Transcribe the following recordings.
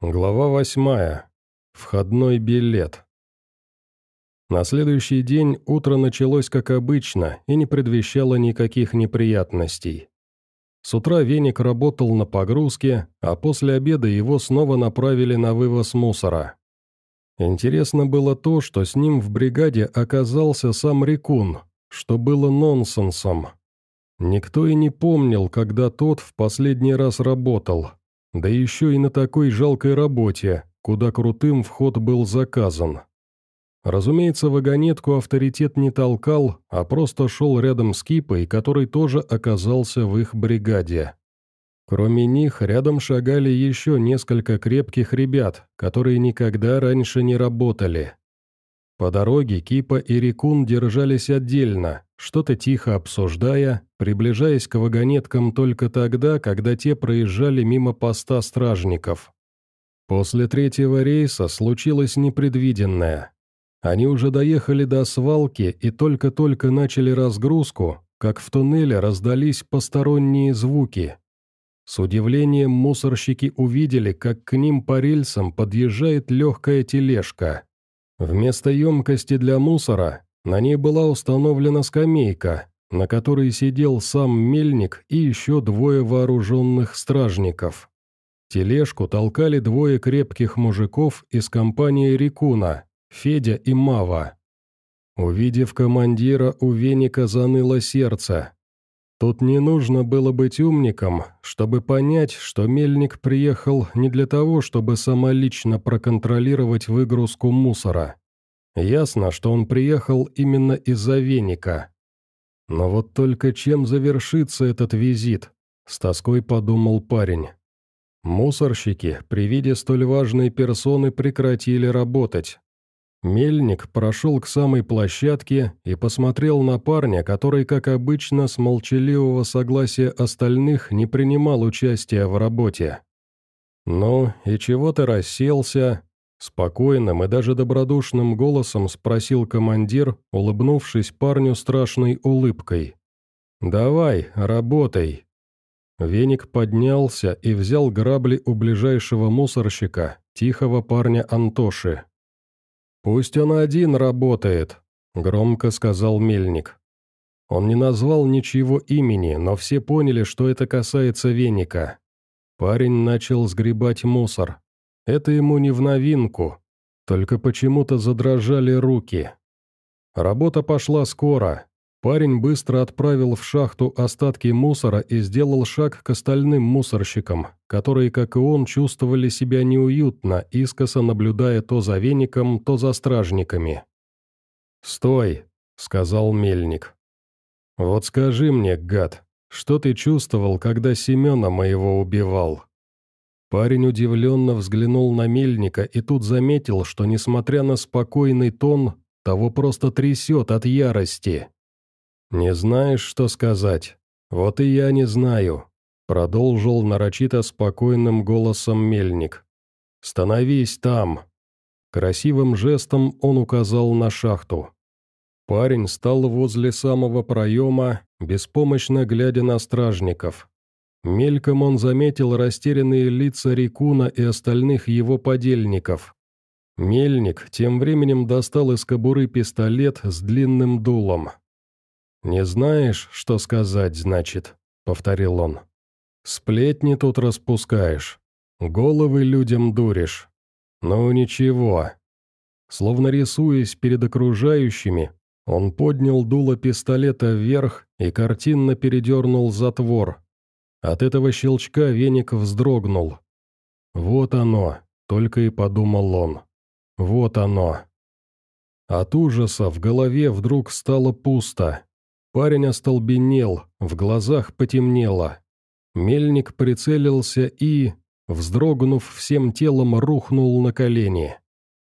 Глава восьмая. Входной билет. На следующий день утро началось как обычно и не предвещало никаких неприятностей. С утра веник работал на погрузке, а после обеда его снова направили на вывоз мусора. Интересно было то, что с ним в бригаде оказался сам Рекун, что было нонсенсом. Никто и не помнил, когда тот в последний раз работал, да еще и на такой жалкой работе, куда крутым вход был заказан. Разумеется, вагонетку авторитет не толкал, а просто шел рядом с Кипой, который тоже оказался в их бригаде. Кроме них, рядом шагали еще несколько крепких ребят, которые никогда раньше не работали. По дороге Кипа и Рикун держались отдельно, что-то тихо обсуждая, приближаясь к вагонеткам только тогда, когда те проезжали мимо поста стражников. После третьего рейса случилось непредвиденное. Они уже доехали до свалки и только-только начали разгрузку, как в туннеле раздались посторонние звуки. С удивлением мусорщики увидели, как к ним по рельсам подъезжает легкая тележка. Вместо емкости для мусора на ней была установлена скамейка, на которой сидел сам мельник и еще двое вооруженных стражников. Тележку толкали двое крепких мужиков из компании Рикуна, Федя и Мава. Увидев командира, у веника заныло сердце. Тут не нужно было быть умником, чтобы понять, что мельник приехал не для того, чтобы самолично проконтролировать выгрузку мусора. Ясно, что он приехал именно из-за веника. Но вот только чем завершится этот визит, с тоской подумал парень. Мусорщики при виде столь важной персоны прекратили работать. Мельник прошел к самой площадке и посмотрел на парня, который, как обычно, с молчаливого согласия остальных не принимал участия в работе. «Ну, и чего ты расселся?» Спокойным и даже добродушным голосом спросил командир, улыбнувшись парню страшной улыбкой. «Давай, работай». Веник поднялся и взял грабли у ближайшего мусорщика, тихого парня Антоши. «Пусть он один работает», — громко сказал Мельник. Он не назвал ничего имени, но все поняли, что это касается веника. Парень начал сгребать мусор. Это ему не в новинку, только почему-то задрожали руки. Работа пошла скоро, Парень быстро отправил в шахту остатки мусора и сделал шаг к остальным мусорщикам, которые, как и он, чувствовали себя неуютно, искоса наблюдая то за веником, то за стражниками. «Стой!» — сказал мельник. «Вот скажи мне, гад, что ты чувствовал, когда Семена моего убивал?» Парень удивленно взглянул на мельника и тут заметил, что, несмотря на спокойный тон, того просто трясет от ярости. «Не знаешь, что сказать? Вот и я не знаю», — продолжил нарочито спокойным голосом мельник. «Становись там!» Красивым жестом он указал на шахту. Парень стал возле самого проема, беспомощно глядя на стражников. Мельком он заметил растерянные лица Рикуна и остальных его подельников. Мельник тем временем достал из кобуры пистолет с длинным дулом. «Не знаешь, что сказать, значит?» — повторил он. «Сплетни тут распускаешь, головы людям дуришь. Ну ничего». Словно рисуясь перед окружающими, он поднял дуло пистолета вверх и картинно передернул затвор. От этого щелчка веник вздрогнул. «Вот оно», — только и подумал он. «Вот оно». От ужаса в голове вдруг стало пусто. Парень остолбенел, в глазах потемнело. Мельник прицелился и, вздрогнув всем телом, рухнул на колени.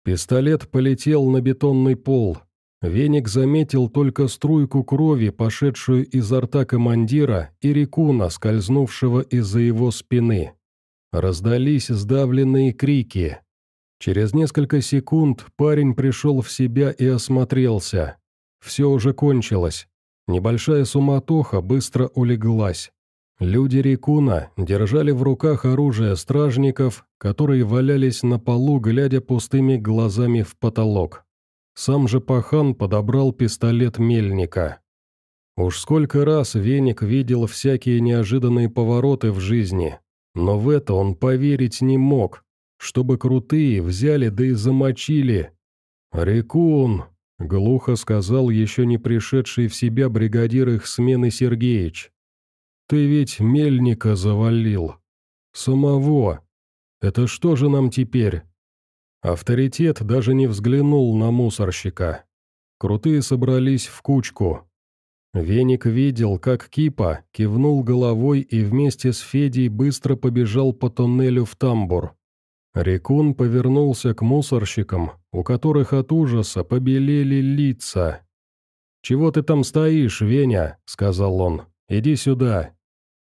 Пистолет полетел на бетонный пол. Веник заметил только струйку крови, пошедшую изо рта командира, и рекуна, скользнувшего из-за его спины. Раздались сдавленные крики. Через несколько секунд парень пришел в себя и осмотрелся. Все уже кончилось. Небольшая суматоха быстро улеглась. Люди Рикуна держали в руках оружие стражников, которые валялись на полу, глядя пустыми глазами в потолок. Сам же пахан подобрал пистолет мельника. Уж сколько раз Веник видел всякие неожиданные повороты в жизни, но в это он поверить не мог, чтобы крутые взяли да и замочили. «Рекун!» — глухо сказал еще не пришедший в себя бригадир их смены Сергеич. «Ты ведь мельника завалил. Самого. Это что же нам теперь?» Авторитет даже не взглянул на мусорщика. Крутые собрались в кучку. Веник видел, как Кипа кивнул головой и вместе с Федей быстро побежал по тоннелю в тамбур. Рекун повернулся к мусорщикам, у которых от ужаса побелели лица. «Чего ты там стоишь, Веня?» — сказал он. «Иди сюда».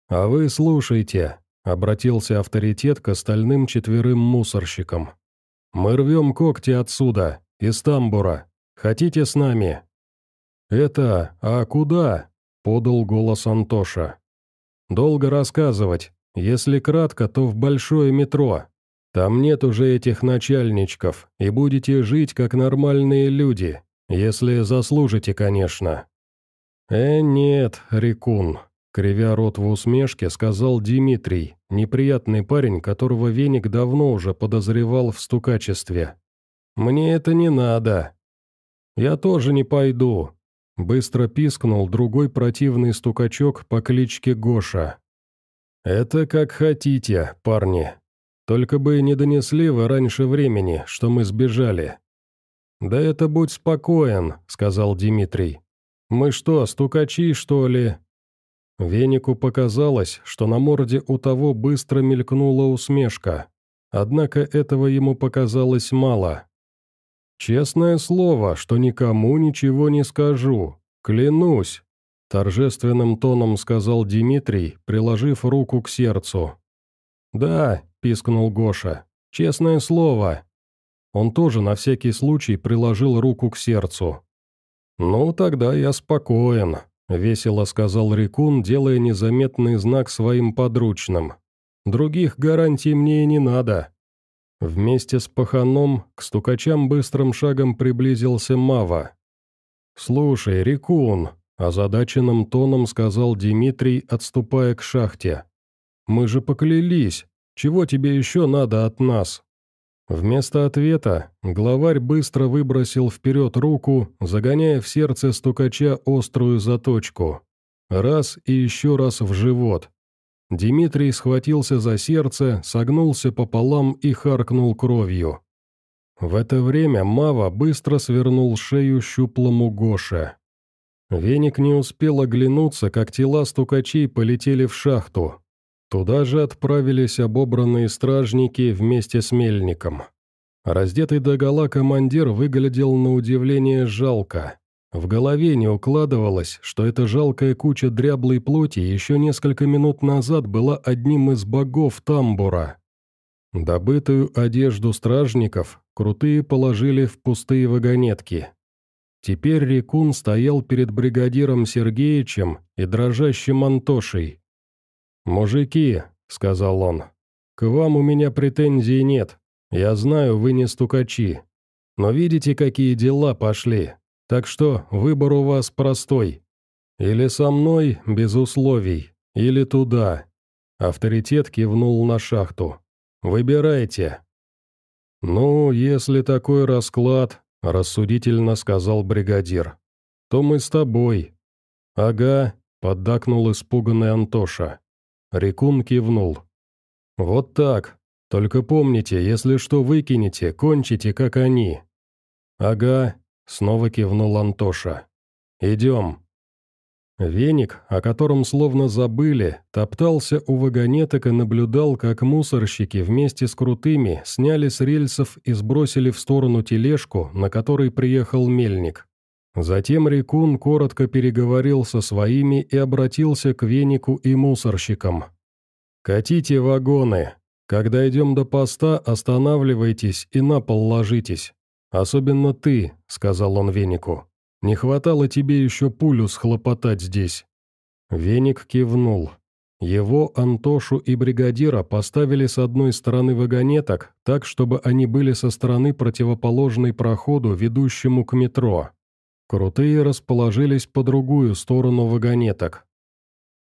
«А вы слушайте», — обратился авторитет к остальным четверым мусорщикам. «Мы рвем когти отсюда, из тамбура. Хотите с нами?» «Это... А куда?» — подал голос Антоша. «Долго рассказывать. Если кратко, то в большое метро. Там нет уже этих начальничков, и будете жить как нормальные люди, если заслужите, конечно». «Э, нет, Рикун», Кривя рот в усмешке, сказал Дмитрий, неприятный парень, которого Веник давно уже подозревал в стукачестве. «Мне это не надо». «Я тоже не пойду», — быстро пискнул другой противный стукачок по кличке Гоша. «Это как хотите, парни. Только бы не донесли вы раньше времени, что мы сбежали». «Да это будь спокоен», — сказал Дмитрий. «Мы что, стукачи, что ли?» Венику показалось, что на морде у того быстро мелькнула усмешка. Однако этого ему показалось мало. «Честное слово, что никому ничего не скажу. Клянусь!» Торжественным тоном сказал Дмитрий, приложив руку к сердцу. «Да», — пискнул Гоша, — «честное слово». Он тоже на всякий случай приложил руку к сердцу. «Ну, тогда я спокоен», — весело сказал Рикун, делая незаметный знак своим подручным. «Других гарантий мне и не надо». Вместе с паханом к стукачам быстрым шагом приблизился Мава. «Слушай, Рикун», — озадаченным тоном сказал Дмитрий, отступая к шахте. «Мы же поклялись. Чего тебе еще надо от нас?» Вместо ответа главарь быстро выбросил вперед руку, загоняя в сердце стукача острую заточку. Раз и еще раз в живот. Дмитрий схватился за сердце, согнулся пополам и харкнул кровью. В это время Мава быстро свернул шею щуплому Гоше. Веник не успел оглянуться, как тела стукачей полетели в шахту, Туда же отправились обобранные стражники вместе с мельником. Раздетый догола командир выглядел на удивление жалко. В голове не укладывалось, что эта жалкая куча дряблой плоти еще несколько минут назад была одним из богов тамбура. Добытую одежду стражников крутые положили в пустые вагонетки. Теперь Рекун стоял перед бригадиром Сергеичем и дрожащим Антошей. «Мужики», — сказал он, — «к вам у меня претензий нет. Я знаю, вы не стукачи. Но видите, какие дела пошли. Так что выбор у вас простой. Или со мной, без условий, или туда». Авторитет кивнул на шахту. «Выбирайте». «Ну, если такой расклад», — рассудительно сказал бригадир, — «то мы с тобой». «Ага», — поддакнул испуганный Антоша. Рекун кивнул. «Вот так. Только помните, если что выкинете, кончите, как они». «Ага», — снова кивнул Антоша. «Идем». Веник, о котором словно забыли, топтался у вагонеток и наблюдал, как мусорщики вместе с крутыми сняли с рельсов и сбросили в сторону тележку, на которой приехал мельник. Затем Рекун коротко переговорил со своими и обратился к венику и мусорщикам. «Катите вагоны. Когда идем до поста, останавливайтесь и на пол ложитесь. Особенно ты», — сказал он венику. «Не хватало тебе еще пулю схлопотать здесь». Веник кивнул. Его, Антошу и бригадира поставили с одной стороны вагонеток, так, чтобы они были со стороны противоположной проходу, ведущему к метро. Крутые расположились по другую сторону вагонеток.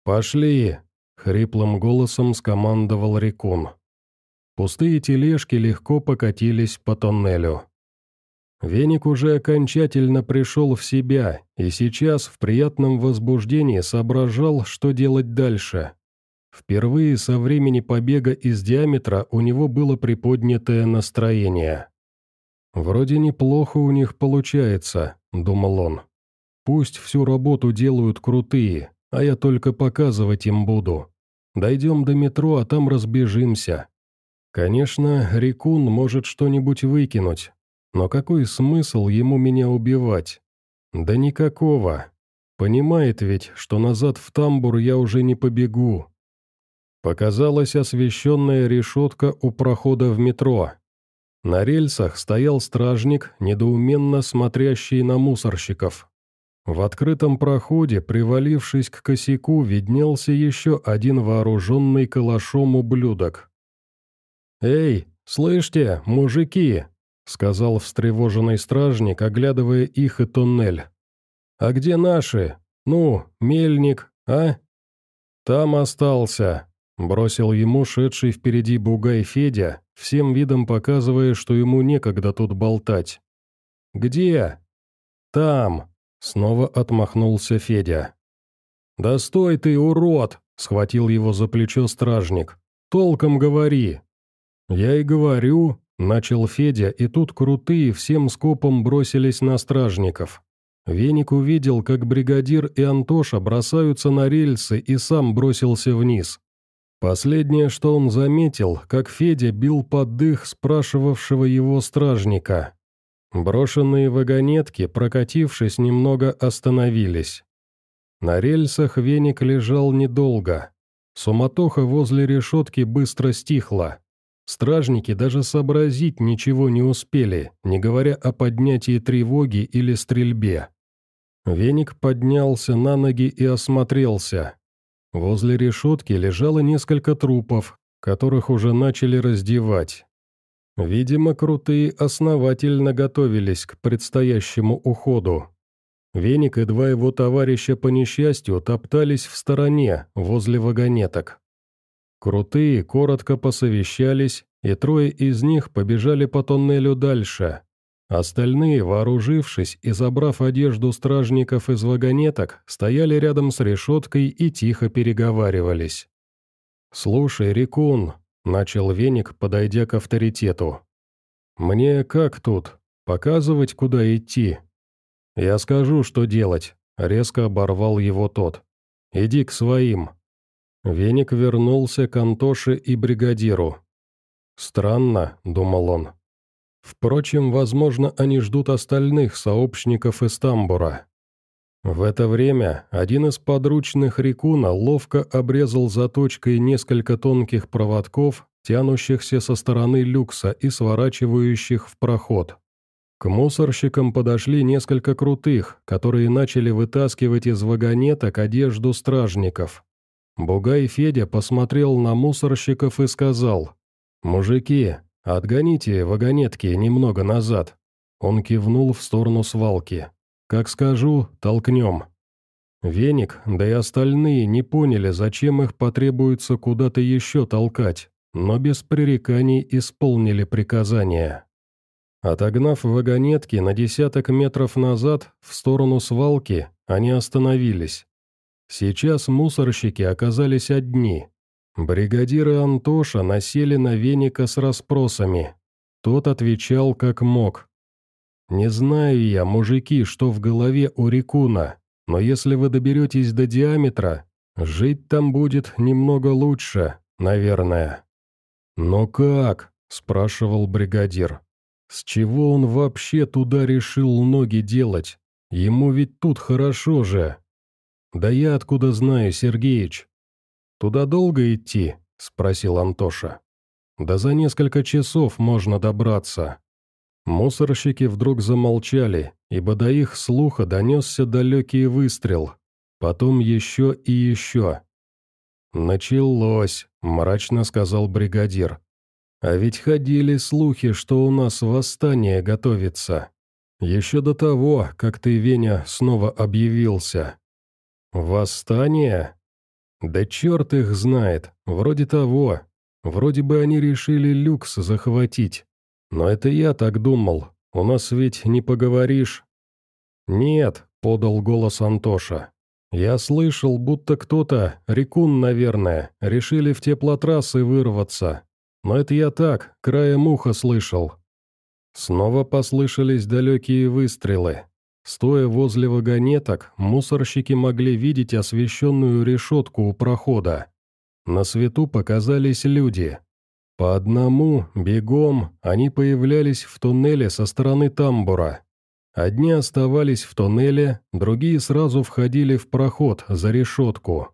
«Пошли!» — хриплым голосом скомандовал Рекун. Пустые тележки легко покатились по тоннелю. Веник уже окончательно пришел в себя и сейчас в приятном возбуждении соображал, что делать дальше. Впервые со времени побега из диаметра у него было приподнятое настроение. «Вроде неплохо у них получается», — думал он. «Пусть всю работу делают крутые, а я только показывать им буду. Дойдем до метро, а там разбежимся. Конечно, Рикун может что-нибудь выкинуть, но какой смысл ему меня убивать? Да никакого. Понимает ведь, что назад в тамбур я уже не побегу. Показалась освещенная решетка у прохода в метро. На рельсах стоял стражник, недоуменно смотрящий на мусорщиков. В открытом проходе, привалившись к косяку, виднелся еще один вооруженный калашом ублюдок. «Эй, слышите, мужики!» — сказал встревоженный стражник, оглядывая их и туннель. «А где наши? Ну, мельник, а?» «Там остался», — бросил ему шедший впереди бугай Федя, всем видом показывая, что ему некогда тут болтать. «Где?» «Там», — снова отмахнулся Федя. «Да стой ты, урод!» — схватил его за плечо стражник. «Толком говори!» «Я и говорю», Начал Федя, и тут крутые всем скопом бросились на стражников. Веник увидел, как бригадир и Антоша бросаются на рельсы и сам бросился вниз. Последнее, что он заметил, как Федя бил под дых спрашивавшего его стражника. Брошенные вагонетки, прокатившись немного, остановились. На рельсах веник лежал недолго. Суматоха возле решетки быстро стихла. Стражники даже сообразить ничего не успели, не говоря о поднятии тревоги или стрельбе. Веник поднялся на ноги и осмотрелся. Возле решетки лежало несколько трупов, которых уже начали раздевать. Видимо, крутые основательно готовились к предстоящему уходу. Веник и два его товарища по несчастью топтались в стороне, возле вагонеток. Крутые коротко посовещались, и трое из них побежали по тоннелю дальше. Остальные, вооружившись и забрав одежду стражников из вагонеток, стояли рядом с решеткой и тихо переговаривались. «Слушай, Рикун», — начал Веник, подойдя к авторитету. «Мне как тут? Показывать, куда идти?» «Я скажу, что делать», — резко оборвал его тот. «Иди к своим». Веник вернулся к Антоше и бригадиру. «Странно», — думал он. «Впрочем, возможно, они ждут остальных сообщников из тамбура». В это время один из подручных Рикуна ловко обрезал заточкой несколько тонких проводков, тянущихся со стороны люкса и сворачивающих в проход. К мусорщикам подошли несколько крутых, которые начали вытаскивать из вагонеток одежду стражников. Бугай Федя посмотрел на мусорщиков и сказал, «Мужики, отгоните вагонетки немного назад». Он кивнул в сторону свалки. «Как скажу, толкнем». Веник, да и остальные не поняли, зачем их потребуется куда-то еще толкать, но без пререканий исполнили приказание. Отогнав вагонетки на десяток метров назад, в сторону свалки, они остановились. Сейчас мусорщики оказались одни. Бригадиры Антоша насели на веника с расспросами. Тот отвечал как мог. «Не знаю я, мужики, что в голове у Рикуна, но если вы доберетесь до диаметра, жить там будет немного лучше, наверное». «Но как?» – спрашивал бригадир. «С чего он вообще туда решил ноги делать? Ему ведь тут хорошо же». «Да я откуда знаю, Сергеич?» «Туда долго идти?» — спросил Антоша. «Да за несколько часов можно добраться». Мусорщики вдруг замолчали, ибо до их слуха донесся далекий выстрел. Потом еще и еще. «Началось», — мрачно сказал бригадир. «А ведь ходили слухи, что у нас восстание готовится. Еще до того, как ты, Веня, снова объявился». «Восстание?» «Да черт их знает, вроде того. Вроде бы они решили люкс захватить. Но это я так думал, у нас ведь не поговоришь». «Нет», — подал голос Антоша. «Я слышал, будто кто-то, Рекун, наверное, решили в теплотрассы вырваться. Но это я так, краем уха слышал». Снова послышались далекие выстрелы. Стоя возле вагонеток, мусорщики могли видеть освещенную решетку у прохода. На свету показались люди. По одному, бегом, они появлялись в туннеле со стороны тамбура. Одни оставались в туннеле, другие сразу входили в проход за решетку.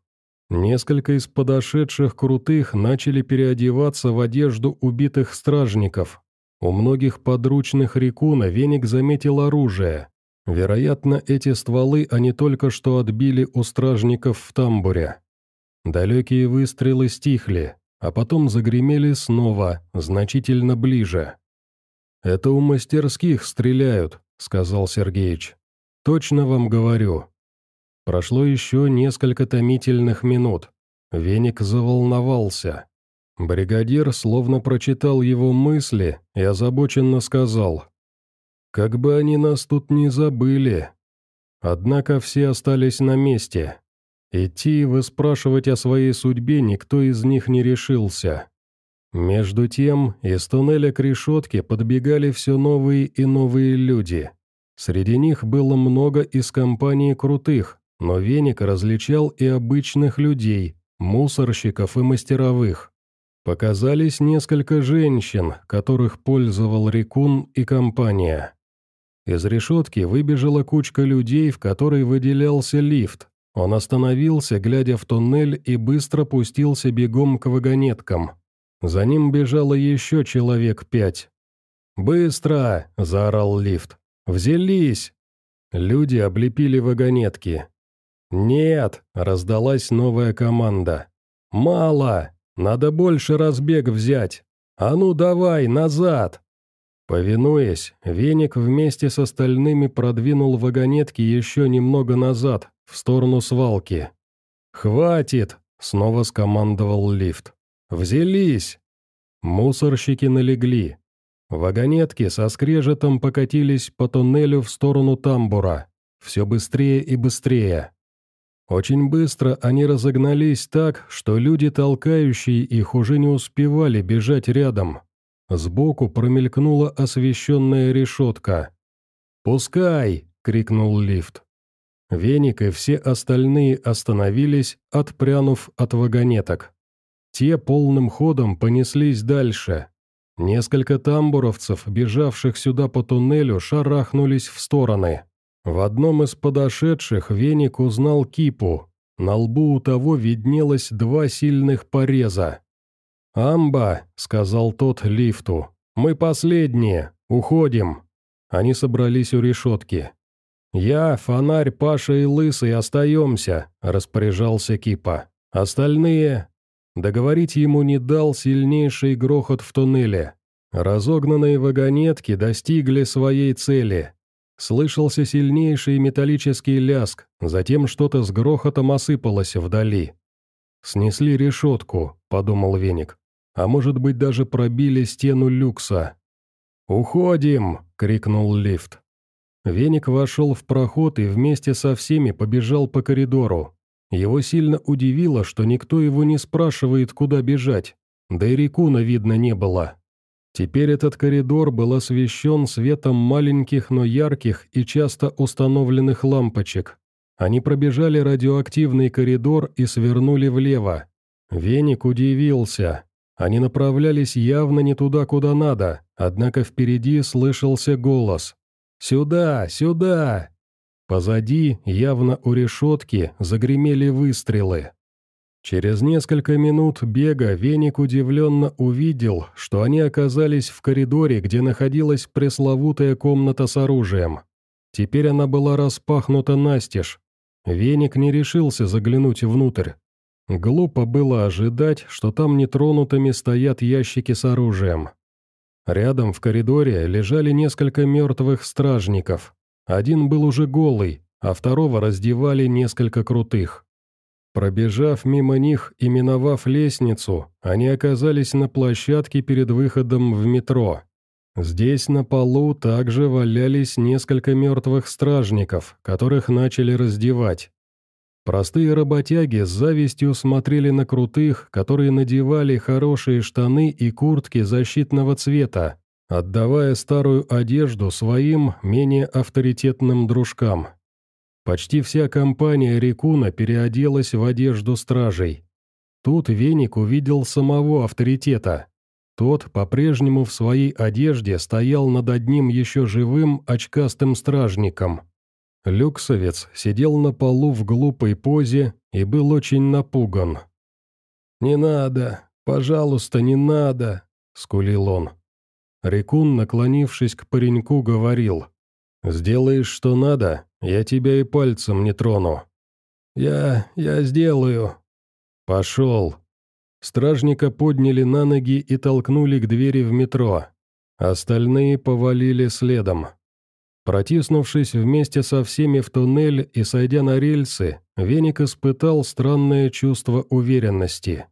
Несколько из подошедших крутых начали переодеваться в одежду убитых стражников. У многих подручных Рикуна веник заметил оружие. Вероятно, эти стволы они только что отбили у стражников в тамбуре. Далекие выстрелы стихли, а потом загремели снова, значительно ближе. «Это у мастерских стреляют», — сказал Сергеич. «Точно вам говорю». Прошло еще несколько томительных минут. Веник заволновался. Бригадир словно прочитал его мысли и озабоченно сказал. «Как бы они нас тут не забыли». Однако все остались на месте. Идти и выспрашивать о своей судьбе никто из них не решился. Между тем, из туннеля к решетке подбегали все новые и новые люди. Среди них было много из компании крутых, но Веник различал и обычных людей, мусорщиков и мастеровых. Показались несколько женщин, которых пользовал Рекун и компания. Из решетки выбежала кучка людей, в которой выделялся лифт, он остановился, глядя в туннель, и быстро пустился бегом к вагонеткам. За ним бежало еще человек пять. «Быстро!» – заорал лифт. «Взялись!» Люди облепили вагонетки. «Нет!» – раздалась новая команда. «Мало! Надо больше разбег взять! А ну давай, назад!» Повинуясь, веник вместе с остальными продвинул вагонетки еще немного назад, в сторону свалки. «Хватит!» — снова скомандовал лифт. «Взялись!» Мусорщики налегли. Вагонетки со скрежетом покатились по туннелю в сторону тамбура. Все быстрее и быстрее. Очень быстро они разогнались так, что люди, толкающие их, уже не успевали бежать рядом. Сбоку промелькнула освещенная решетка. «Пускай!» — крикнул лифт. Веник и все остальные остановились, отпрянув от вагонеток. Те полным ходом понеслись дальше. Несколько тамбуровцев, бежавших сюда по туннелю, шарахнулись в стороны. В одном из подошедших Веник узнал кипу. На лбу у того виднелось два сильных пореза. «Амба», — сказал тот лифту, — «мы последние, уходим». Они собрались у решетки. «Я, Фонарь, Паша и Лысый остаемся», — распоряжался Кипа. «Остальные...» Договорить ему не дал сильнейший грохот в туннеле. Разогнанные вагонетки достигли своей цели. Слышался сильнейший металлический ляск, затем что-то с грохотом осыпалось вдали. «Снесли решетку», — подумал Веник. «А может быть, даже пробили стену люкса». «Уходим!» — крикнул лифт. Веник вошел в проход и вместе со всеми побежал по коридору. Его сильно удивило, что никто его не спрашивает, куда бежать, да и Рикуна видно не было. Теперь этот коридор был освещен светом маленьких, но ярких и часто установленных лампочек. Они пробежали радиоактивный коридор и свернули влево. Веник удивился. Они направлялись явно не туда, куда надо, однако впереди слышался голос. «Сюда! Сюда!» Позади, явно у решетки, загремели выстрелы. Через несколько минут бега Веник удивленно увидел, что они оказались в коридоре, где находилась пресловутая комната с оружием. Теперь она была распахнута настежь. Веник не решился заглянуть внутрь. Глупо было ожидать, что там нетронутыми стоят ящики с оружием. Рядом в коридоре лежали несколько мертвых стражников. Один был уже голый, а второго раздевали несколько крутых. Пробежав мимо них и миновав лестницу, они оказались на площадке перед выходом в метро. Здесь на полу также валялись несколько мертвых стражников, которых начали раздевать. Простые работяги с завистью смотрели на крутых, которые надевали хорошие штаны и куртки защитного цвета, отдавая старую одежду своим менее авторитетным дружкам. Почти вся компания Рикуна переоделась в одежду стражей. Тут Веник увидел самого авторитета. Тот по-прежнему в своей одежде стоял над одним еще живым очкастым стражником. Люксовец сидел на полу в глупой позе и был очень напуган. «Не надо, пожалуйста, не надо», — скулил он. Рекун, наклонившись к пареньку, говорил, «Сделаешь, что надо, я тебя и пальцем не трону». «Я... я сделаю». «Пошел». Стражника подняли на ноги и толкнули к двери в метро. Остальные повалили следом. Протиснувшись вместе со всеми в туннель и сойдя на рельсы, Веник испытал странное чувство уверенности.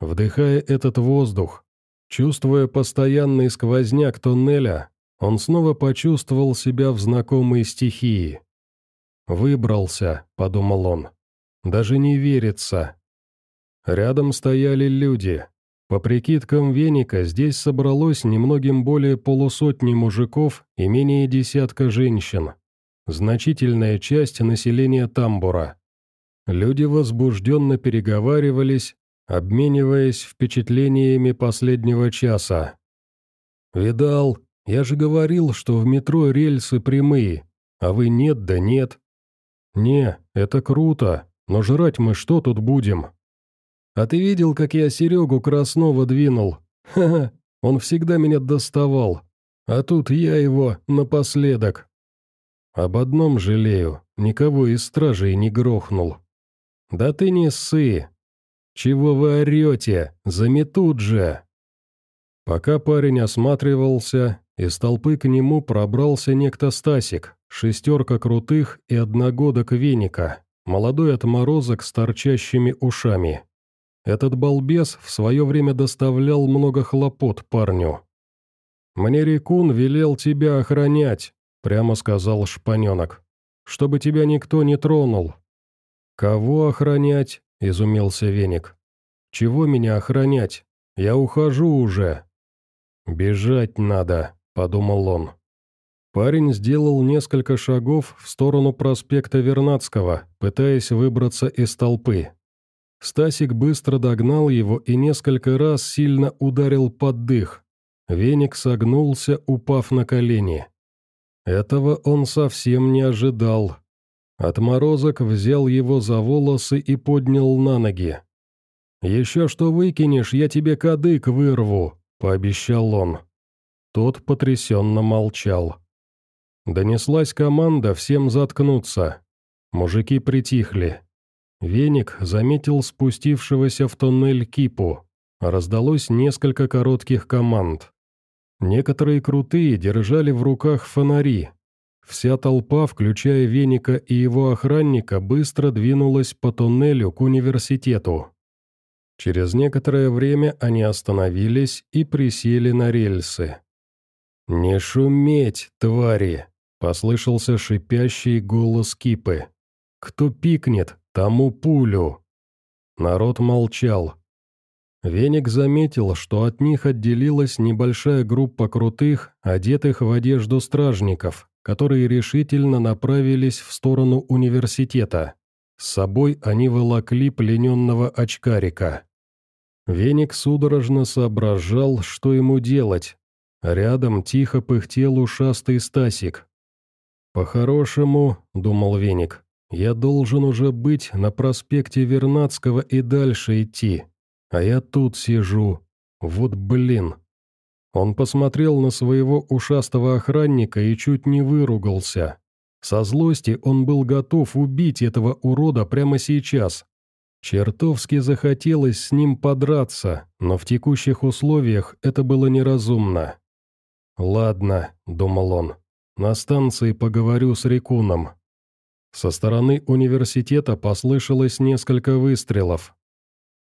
Вдыхая этот воздух, чувствуя постоянный сквозняк туннеля, он снова почувствовал себя в знакомой стихии. «Выбрался», — подумал он. «Даже не верится». Рядом стояли люди, по прикидкам Веника, здесь собралось немногим более полусотни мужиков и менее десятка женщин. Значительная часть населения тамбура. Люди возбужденно переговаривались, обмениваясь впечатлениями последнего часа. «Видал, я же говорил, что в метро рельсы прямые, а вы нет да нет». «Не, это круто, но жрать мы что тут будем?» А ты видел, как я Серегу Краснова двинул? Ха-ха, он всегда меня доставал. А тут я его напоследок. Об одном жалею, никого из стражей не грохнул. Да ты не ссы. Чего вы орете? Заметут же. Пока парень осматривался, из толпы к нему пробрался некто Стасик, шестерка крутых и одногодок веника, молодой отморозок с торчащими ушами. Этот балбес в свое время доставлял много хлопот парню. «Мне Рекун велел тебя охранять», — прямо сказал шпаненок, — «чтобы тебя никто не тронул». «Кого охранять?» — изумился Веник. «Чего меня охранять? Я ухожу уже». «Бежать надо», — подумал он. Парень сделал несколько шагов в сторону проспекта Вернадского, пытаясь выбраться из толпы. Стасик быстро догнал его и несколько раз сильно ударил под дых. Веник согнулся, упав на колени. Этого он совсем не ожидал. Отморозок взял его за волосы и поднял на ноги. «Еще что выкинешь, я тебе кадык вырву», — пообещал он. Тот потрясенно молчал. Донеслась команда всем заткнуться. Мужики притихли. Веник заметил спустившегося в тоннель кипу. Раздалось несколько коротких команд. Некоторые крутые держали в руках фонари. Вся толпа, включая Веника и его охранника, быстро двинулась по тоннелю к университету. Через некоторое время они остановились и присели на рельсы. «Не шуметь, твари!» — послышался шипящий голос Кипы. «Кто пикнет, тому пулю!» Народ молчал. Веник заметил, что от них отделилась небольшая группа крутых, одетых в одежду стражников, которые решительно направились в сторону университета. С собой они волокли плененного очкарика. Веник судорожно соображал, что ему делать. Рядом тихо пыхтел ушастый Стасик. «По-хорошему», — думал Веник, я должен уже быть на проспекте Вернадского и дальше идти. А я тут сижу. Вот блин. Он посмотрел на своего ушастого охранника и чуть не выругался. Со злости он был готов убить этого урода прямо сейчас. Чертовски захотелось с ним подраться, но в текущих условиях это было неразумно. «Ладно», — думал он, — «на станции поговорю с Рекуном». Со стороны университета послышалось несколько выстрелов.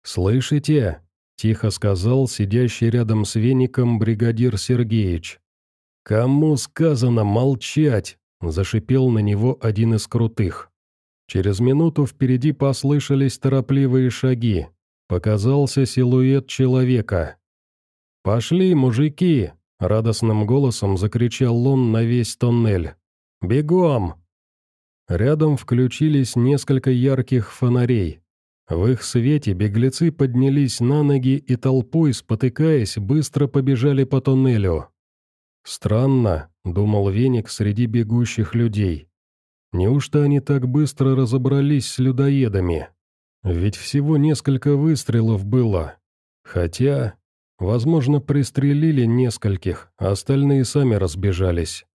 «Слышите?» — тихо сказал сидящий рядом с веником бригадир Сергеевич. «Кому сказано молчать?» — зашипел на него один из крутых. Через минуту впереди послышались торопливые шаги. Показался силуэт человека. «Пошли, мужики!» — радостным голосом закричал он на весь тоннель. «Бегом!» Рядом включились несколько ярких фонарей. В их свете беглецы поднялись на ноги и толпой, спотыкаясь, быстро побежали по тоннелю. «Странно», — думал Веник среди бегущих людей. Неужто они так быстро разобрались с людоедами? Ведь всего несколько выстрелов было. Хотя, возможно, пристрелили нескольких, а остальные сами разбежались.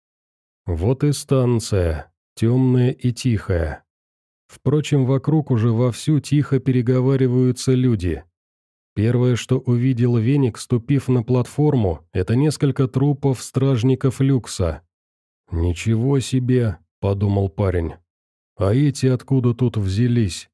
Вот и станция, темная и тихая. Впрочем, вокруг уже вовсю тихо переговариваются люди. Первое, что увидел Веник, ступив на платформу, это несколько трупов стражников люкса. «Ничего себе!» подумал парень. «А эти откуда тут взялись?»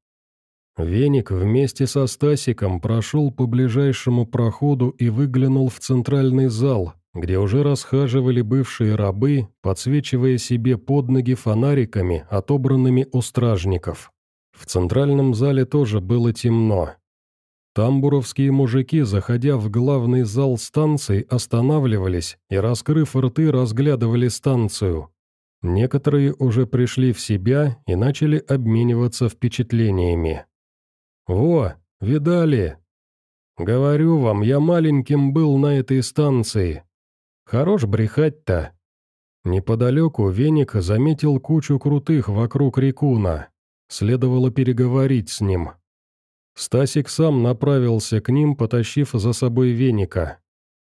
Веник вместе со Стасиком прошел по ближайшему проходу и выглянул в центральный зал, где уже расхаживали бывшие рабы, подсвечивая себе под ноги фонариками, отобранными у стражников. В центральном зале тоже было темно. Тамбуровские мужики, заходя в главный зал станции, останавливались и, раскрыв рты, разглядывали станцию. Некоторые уже пришли в себя и начали обмениваться впечатлениями. «Во, видали?» «Говорю вам, я маленьким был на этой станции. Хорош брехать-то». Неподалеку Веник заметил кучу крутых вокруг Рекуна. Следовало переговорить с ним. Стасик сам направился к ним, потащив за собой Веника.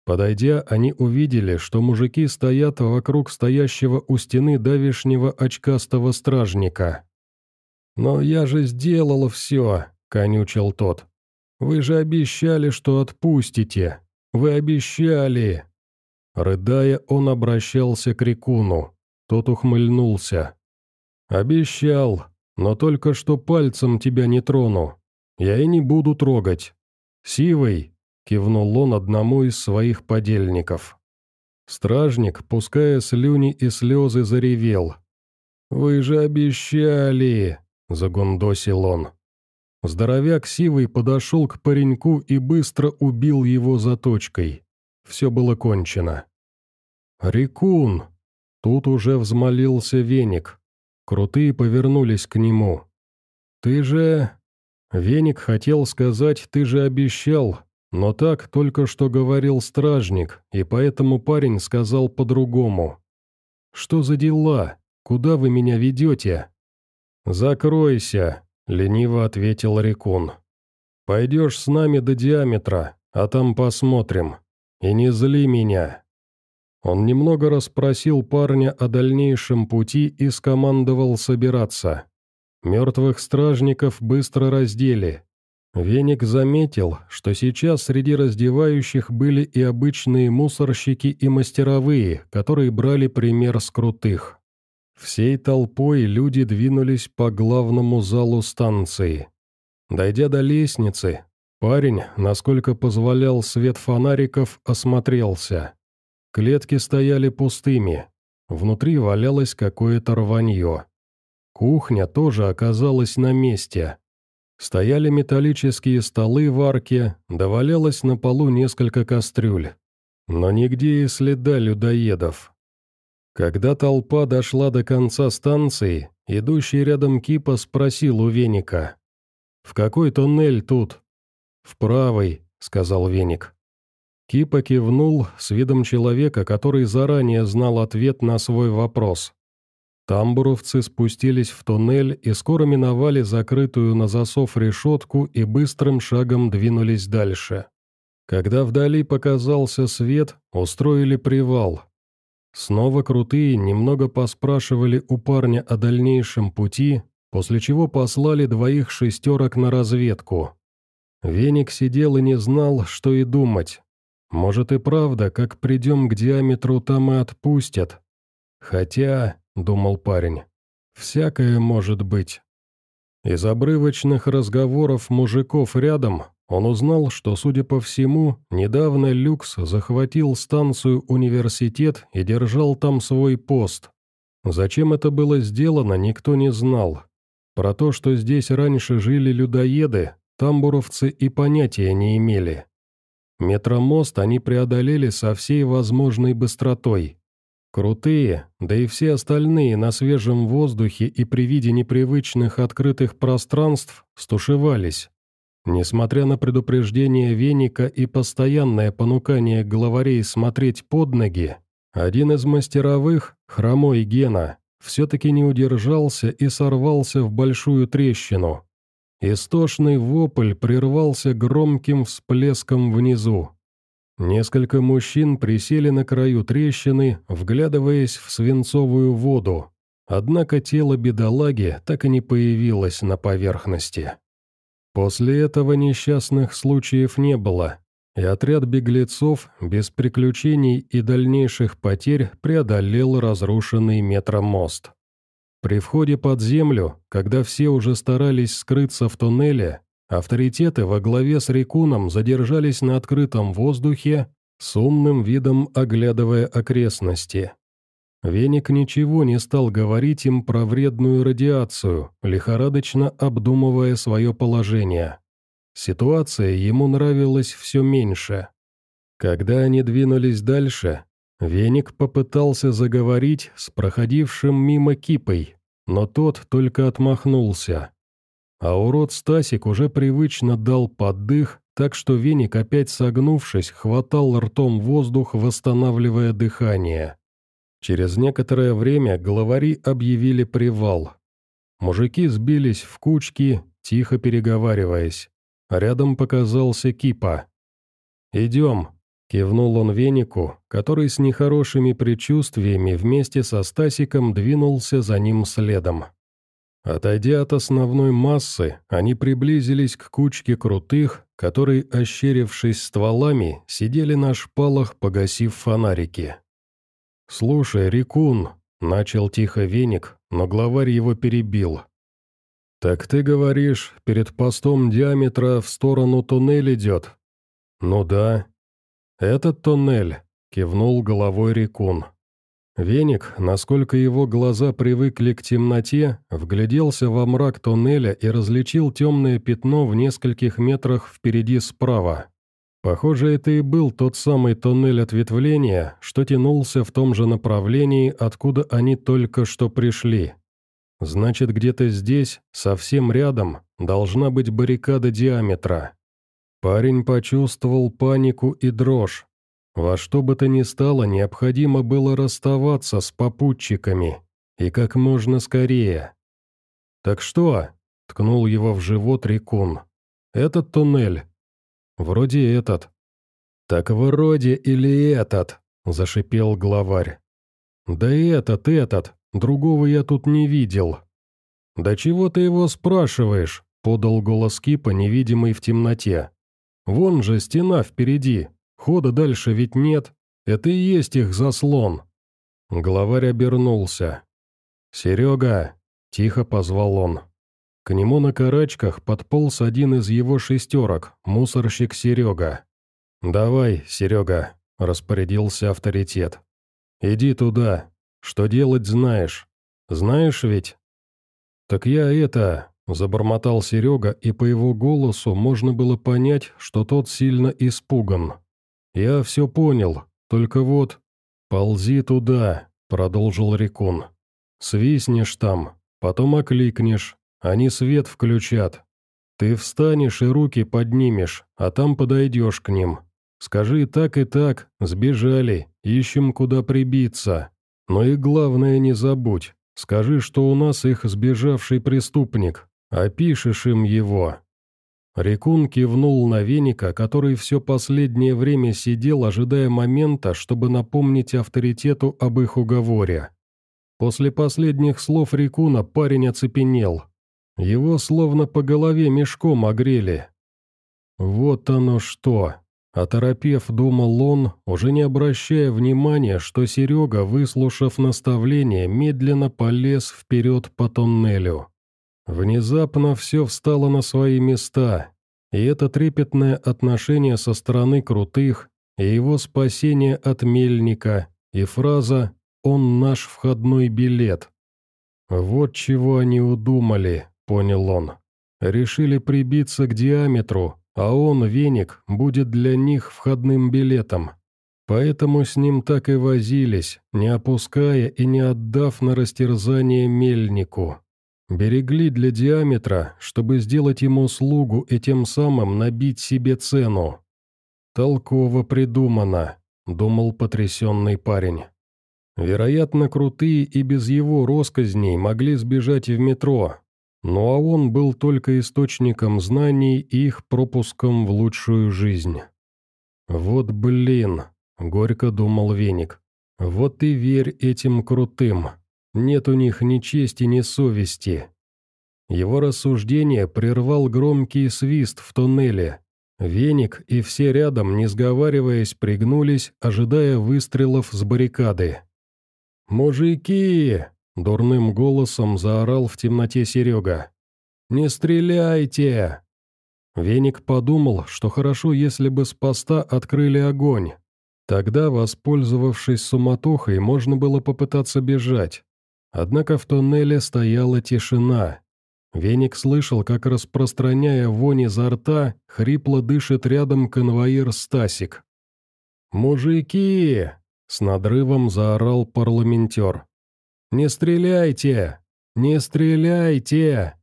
Подойдя, они увидели, что мужики стоят вокруг стоящего у стены давишнего очкастого стражника. «Но я же сделал все», — конючил тот. «Вы же обещали, что отпустите. Вы обещали!» Рыдая, он обращался к Рекуну. Тот ухмыльнулся. «Обещал, но только что пальцем тебя не трону. Я и не буду трогать. Сивый, — кивнул он одному из своих подельников. Стражник, пуская слюни и слезы, заревел. «Вы же обещали!» — загундосил он. Здоровяк Сивый подошел к пареньку и быстро убил его заточкой. Все было кончено. «Рекун!» Тут уже взмолился веник. Крутые повернулись к нему. «Ты же...» Веник хотел сказать «ты же обещал», но так только что говорил стражник, и поэтому парень сказал по-другому. «Что за дела? Куда вы меня ведете?» «Закройся», — лениво ответил Рекун. «Пойдешь с нами до диаметра, а там посмотрим. И не зли меня». Он немного расспросил парня о дальнейшем пути и скомандовал собираться. Мертвых стражников быстро раздели, Веник заметил, что сейчас среди раздевающих были и обычные мусорщики и мастеровые, которые брали пример с крутых. Всей толпой люди двинулись по главному залу станции. Дойдя до лестницы, парень, насколько позволял свет фонариков, осмотрелся. Клетки стояли пустыми, внутри валялось какое-то рванье. Кухня тоже оказалась на месте – Стояли металлические столы в арке, довалялось на полу несколько кастрюль. Но нигде и следа людоедов. Когда толпа дошла до конца станции, идущий рядом Кипа спросил у Веника. «В какой туннель тут?» «В правый», — сказал Веник. Кипа кивнул с видом человека, который заранее знал ответ на свой вопрос. Тамбуровцы спустились в туннель и скоро миновали закрытую на засов решетку и быстрым шагом двинулись дальше. Когда вдали показался свет, устроили привал. Снова крутые немного поспрашивали у парня о дальнейшем пути, после чего послали двоих шестерок на разведку. Веник сидел и не знал, что и думать. Может и правда, как придем к диаметру, там и отпустят. Хотя, — думал парень, — всякое может быть. Из обрывочных разговоров мужиков рядом он узнал, что, судя по всему, недавно Люкс захватил станцию «Университет» и держал там свой пост. Зачем это было сделано, никто не знал. Про то, что здесь раньше жили людоеды, тамбуровцы и понятия не имели. Метромост они преодолели со всей возможной быстротой. Крутые, да и все остальные на свежем воздухе и при виде непривычных открытых пространств стушевались. Несмотря на предупреждение веника и постоянное понукание главарей смотреть под ноги, один из мастеровых, хромой Гена, все-таки не удержался и сорвался в большую трещину. Истошный вопль прервался громким всплеском внизу. Несколько мужчин присели на краю трещины, вглядываясь в свинцовую воду, однако тело бедолаги так и не появилось на поверхности. После этого несчастных случаев не было, и отряд беглецов без приключений и дальнейших потерь преодолел разрушенный метромост. При входе под землю, когда все уже старались скрыться в туннеле, авторитеты во главе с Рекуном задержались на открытом воздухе, с умным видом оглядывая окрестности. Веник ничего не стал говорить им про вредную радиацию, лихорадочно обдумывая свое положение. Ситуация ему нравилась все меньше. Когда они двинулись дальше, Веник попытался заговорить с проходившим мимо кипой, но тот только отмахнулся. А урод Стасик уже привычно дал поддых, так что Веник, опять согнувшись, хватал ртом воздух, восстанавливая дыхание. Через некоторое время главари объявили привал. Мужики сбились в кучки, тихо переговариваясь. Рядом показался Кипа. «Идем», Кивнул он венику, который с нехорошими предчувствиями вместе со Стасиком двинулся за ним следом. Отойдя от основной массы, они приблизились к кучке крутых, которые, ощерившись стволами, сидели на шпалах, погасив фонарики. «Слушай, Рикун», — начал тихо веник, но главарь его перебил. «Так ты говоришь, перед постом диаметра в сторону туннель идет?» «Ну да», «Этот тоннель», — кивнул головой Рекун. Веник, насколько его глаза привыкли к темноте, вгляделся во мрак тоннеля и различил темное пятно в нескольких метрах впереди справа. Похоже, это и был тот самый тоннель ответвления, что тянулся в том же направлении, откуда они только что пришли. Значит, где-то здесь, совсем рядом, должна быть баррикада диаметра. Парень почувствовал панику и дрожь. Во что бы то ни стало, необходимо было расставаться с попутчиками. И как можно скорее. «Так что?» — ткнул его в живот Рикун. «Этот туннель?» «Вроде этот». «Так вроде или этот?» — зашипел главарь. «Да этот, этот. Другого я тут не видел». «Да чего ты его спрашиваешь?» — подал голос Кипа, невидимый в темноте. Вон же стена впереди, хода дальше ведь нет, это и есть их заслон». Главарь обернулся. «Серега!» — тихо позвал он. К нему на карачках подполз один из его шестерок, мусорщик Серега. «Давай, Серега», — распорядился авторитет. «Иди туда. Что делать знаешь. Знаешь ведь?» «Так я это...» Забормотал Серега, и по его голосу можно было понять, что тот сильно испуган. «Я все понял, только вот...» «Ползи туда», — продолжил Рекун. «Свистнешь там, потом окликнешь, они свет включат. Ты встанешь и руки поднимешь, а там подойдешь к ним. Скажи так и так, сбежали, ищем куда прибиться. Но и главное не забудь, скажи, что у нас их сбежавший преступник, «Опишешь им его». Рекун кивнул на веника, который все последнее время сидел, ожидая момента, чтобы напомнить авторитету об их уговоре. После последних слов Рекуна парень оцепенел. Его словно по голове мешком огрели. Вот оно что! Оторопев, думал он, уже не обращая внимания, что Серега, выслушав наставление, медленно полез вперед по тоннелю. Внезапно все встало на свои места, и это трепетное отношение со стороны крутых, и его спасение от мельника, и фраза «Он наш входной билет». Вот чего они удумали, понял он. Решили прибиться к диаметру, а он, веник, будет для них входным билетом. Поэтому с ним так и возились, не опуская и не отдав на растерзание мельнику. Берегли для диаметра, чтобы сделать ему услугу и тем самым набить себе цену. «Толково придумано», — думал потрясенный парень. Вероятно, крутые и без его росказней могли сбежать в метро, ну а он был только источником знаний и их пропуском в лучшую жизнь. «Вот блин», — горько думал Веник, — «вот и верь этим крутым. Нет у них ни чести, ни совести». Его рассуждение прервал громкий свист в туннеле. Веник и все рядом, не сговариваясь, пригнулись, ожидая выстрелов с баррикады. «Мужики!» Дурным голосом заорал в темноте Серега. «Не стреляйте!» Веник подумал, что хорошо, если бы с поста открыли огонь. Тогда, воспользовавшись суматохой, можно было попытаться бежать. Однако в тоннеле стояла тишина. Веник слышал, как, распространяя вонь изо рта, хрипло дышит рядом конвоир Стасик. «Мужики!» — с надрывом заорал парламентер. «Не стреляйте! Не стреляйте!»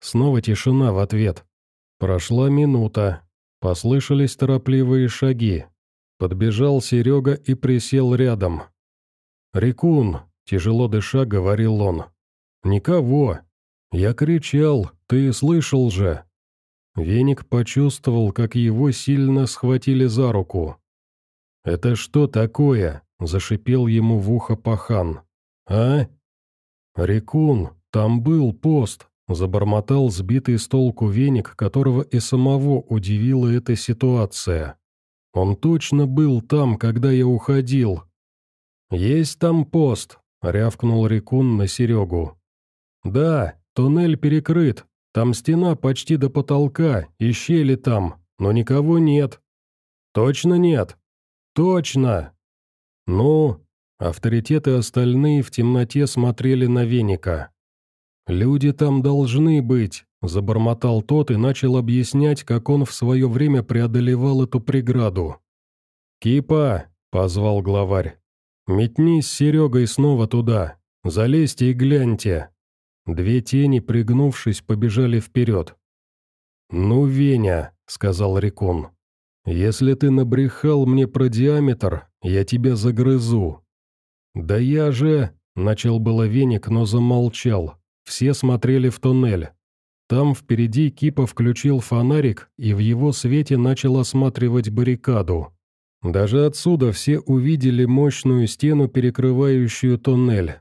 Снова тишина в ответ. Прошла минута. Послышались торопливые шаги. Подбежал Серега и присел рядом. «Рекун!» — тяжело дыша говорил он. «Никого!» Я кричал, ты слышал же!» Веник почувствовал, как его сильно схватили за руку. «Это что такое?» — зашипел ему в ухо пахан. «А?» «Рекун, там был пост», — забормотал сбитый с толку веник, которого и самого удивила эта ситуация. «Он точно был там, когда я уходил». «Есть там пост», — рявкнул Рекун на Серегу. «Да, туннель перекрыт, там стена почти до потолка, и щели там, но никого нет». «Точно нет?» «Точно!» «Ну, Авторитеты остальные в темноте смотрели на веника. «Люди там должны быть», — забормотал тот и начал объяснять, как он в свое время преодолевал эту преграду. «Кипа», — позвал главарь, — «метнись с Серегой снова туда, залезьте и гляньте». Две тени, пригнувшись, побежали вперед. «Ну, Веня», — сказал Рекон, — «если ты набрехал мне про диаметр, я тебя загрызу». «Да я же...» — начал было веник, но замолчал. Все смотрели в туннель. Там впереди Кипа включил фонарик и в его свете начал осматривать баррикаду. Даже отсюда все увидели мощную стену, перекрывающую туннель.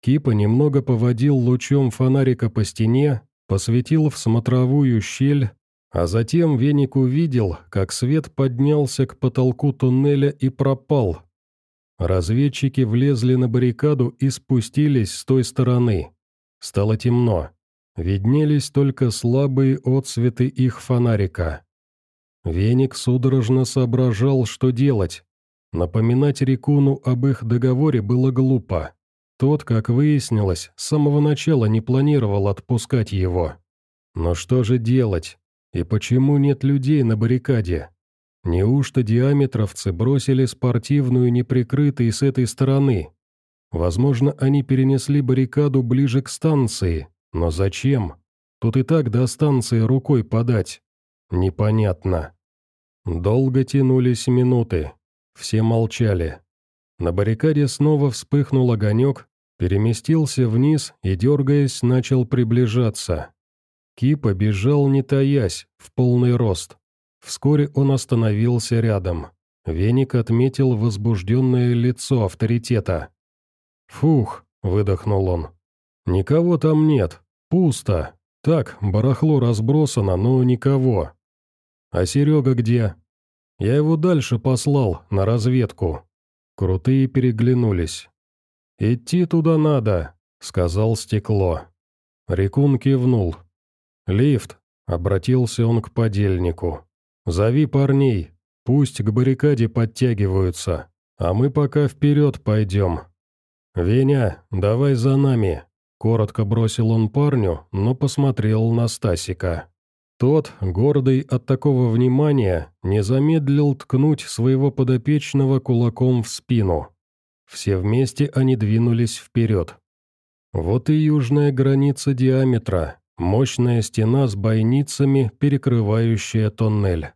Кипа немного поводил лучом фонарика по стене, посветил в смотровую щель, а затем веник увидел, как свет поднялся к потолку туннеля и пропал, Разведчики влезли на баррикаду и спустились с той стороны. Стало темно. Виднелись только слабые отсветы их фонарика. Веник судорожно соображал, что делать. Напоминать Рекуну об их договоре было глупо. Тот, как выяснилось, с самого начала не планировал отпускать его. Но что же делать? И почему нет людей на баррикаде? Неужто диаметровцы бросили спортивную неприкрытой с этой стороны? Возможно, они перенесли баррикаду ближе к станции, но зачем? Тут и так до станции рукой подать. Непонятно. Долго тянулись минуты. Все молчали. На баррикаде снова вспыхнул огонек, переместился вниз и, дергаясь, начал приближаться. Кипа бежал не таясь, в полный рост. Вскоре он остановился рядом. Веник отметил возбужденное лицо авторитета. «Фух», — выдохнул он. «Никого там нет. Пусто. Так, барахло разбросано, но никого. А Серега где? Я его дальше послал, на разведку. Крутые переглянулись. «Идти туда надо», — сказал стекло. Рекун кивнул. «Лифт», — обратился он к подельнику. «Зови парней, пусть к баррикаде подтягиваются, а мы пока вперед пойдем». «Веня, давай за нами», — коротко бросил он парню, но посмотрел на Стасика. Тот, гордый от такого внимания, не замедлил ткнуть своего подопечного кулаком в спину. Все вместе они двинулись вперед. Вот и южная граница диаметра, мощная стена с бойницами, перекрывающая тоннель.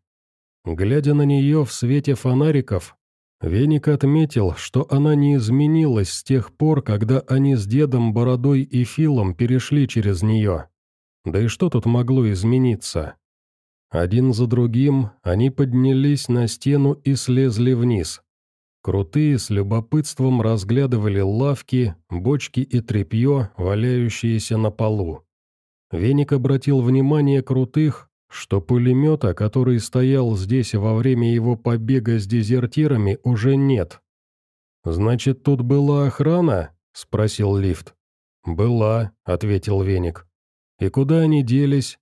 Глядя на нее в свете фонариков, Веник отметил, что она не изменилась с тех пор, когда они с дедом Бородой и Филом перешли через нее. Да и что тут могло измениться? Один за другим они поднялись на стену и слезли вниз. Крутые с любопытством разглядывали лавки, бочки и тряпье, валяющиеся на полу. Веник обратил внимание крутых, что пулемета, который стоял здесь во время его побега с дезертирами, уже нет. «Значит, тут была охрана?» — спросил лифт. «Была», — ответил Веник. «И куда они делись?»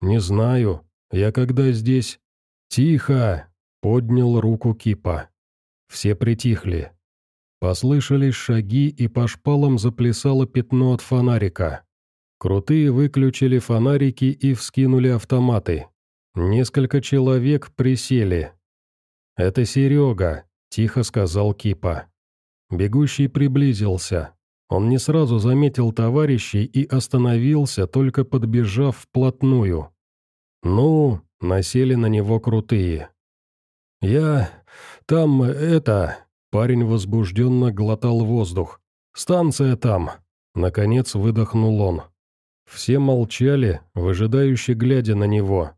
«Не знаю. Я когда здесь...» «Тихо!» — поднял руку Кипа. Все притихли. Послышались шаги, и по шпалам заплясало пятно от фонарика. Крутые выключили фонарики и вскинули автоматы. Несколько человек присели. «Это Серега», — тихо сказал Кипа. Бегущий приблизился. Он не сразу заметил товарищей и остановился, только подбежав вплотную. «Ну», — насели на него крутые. «Я... там... это...» Парень возбужденно глотал воздух. «Станция там!» Наконец выдохнул он. Все молчали, выжидающе глядя на него.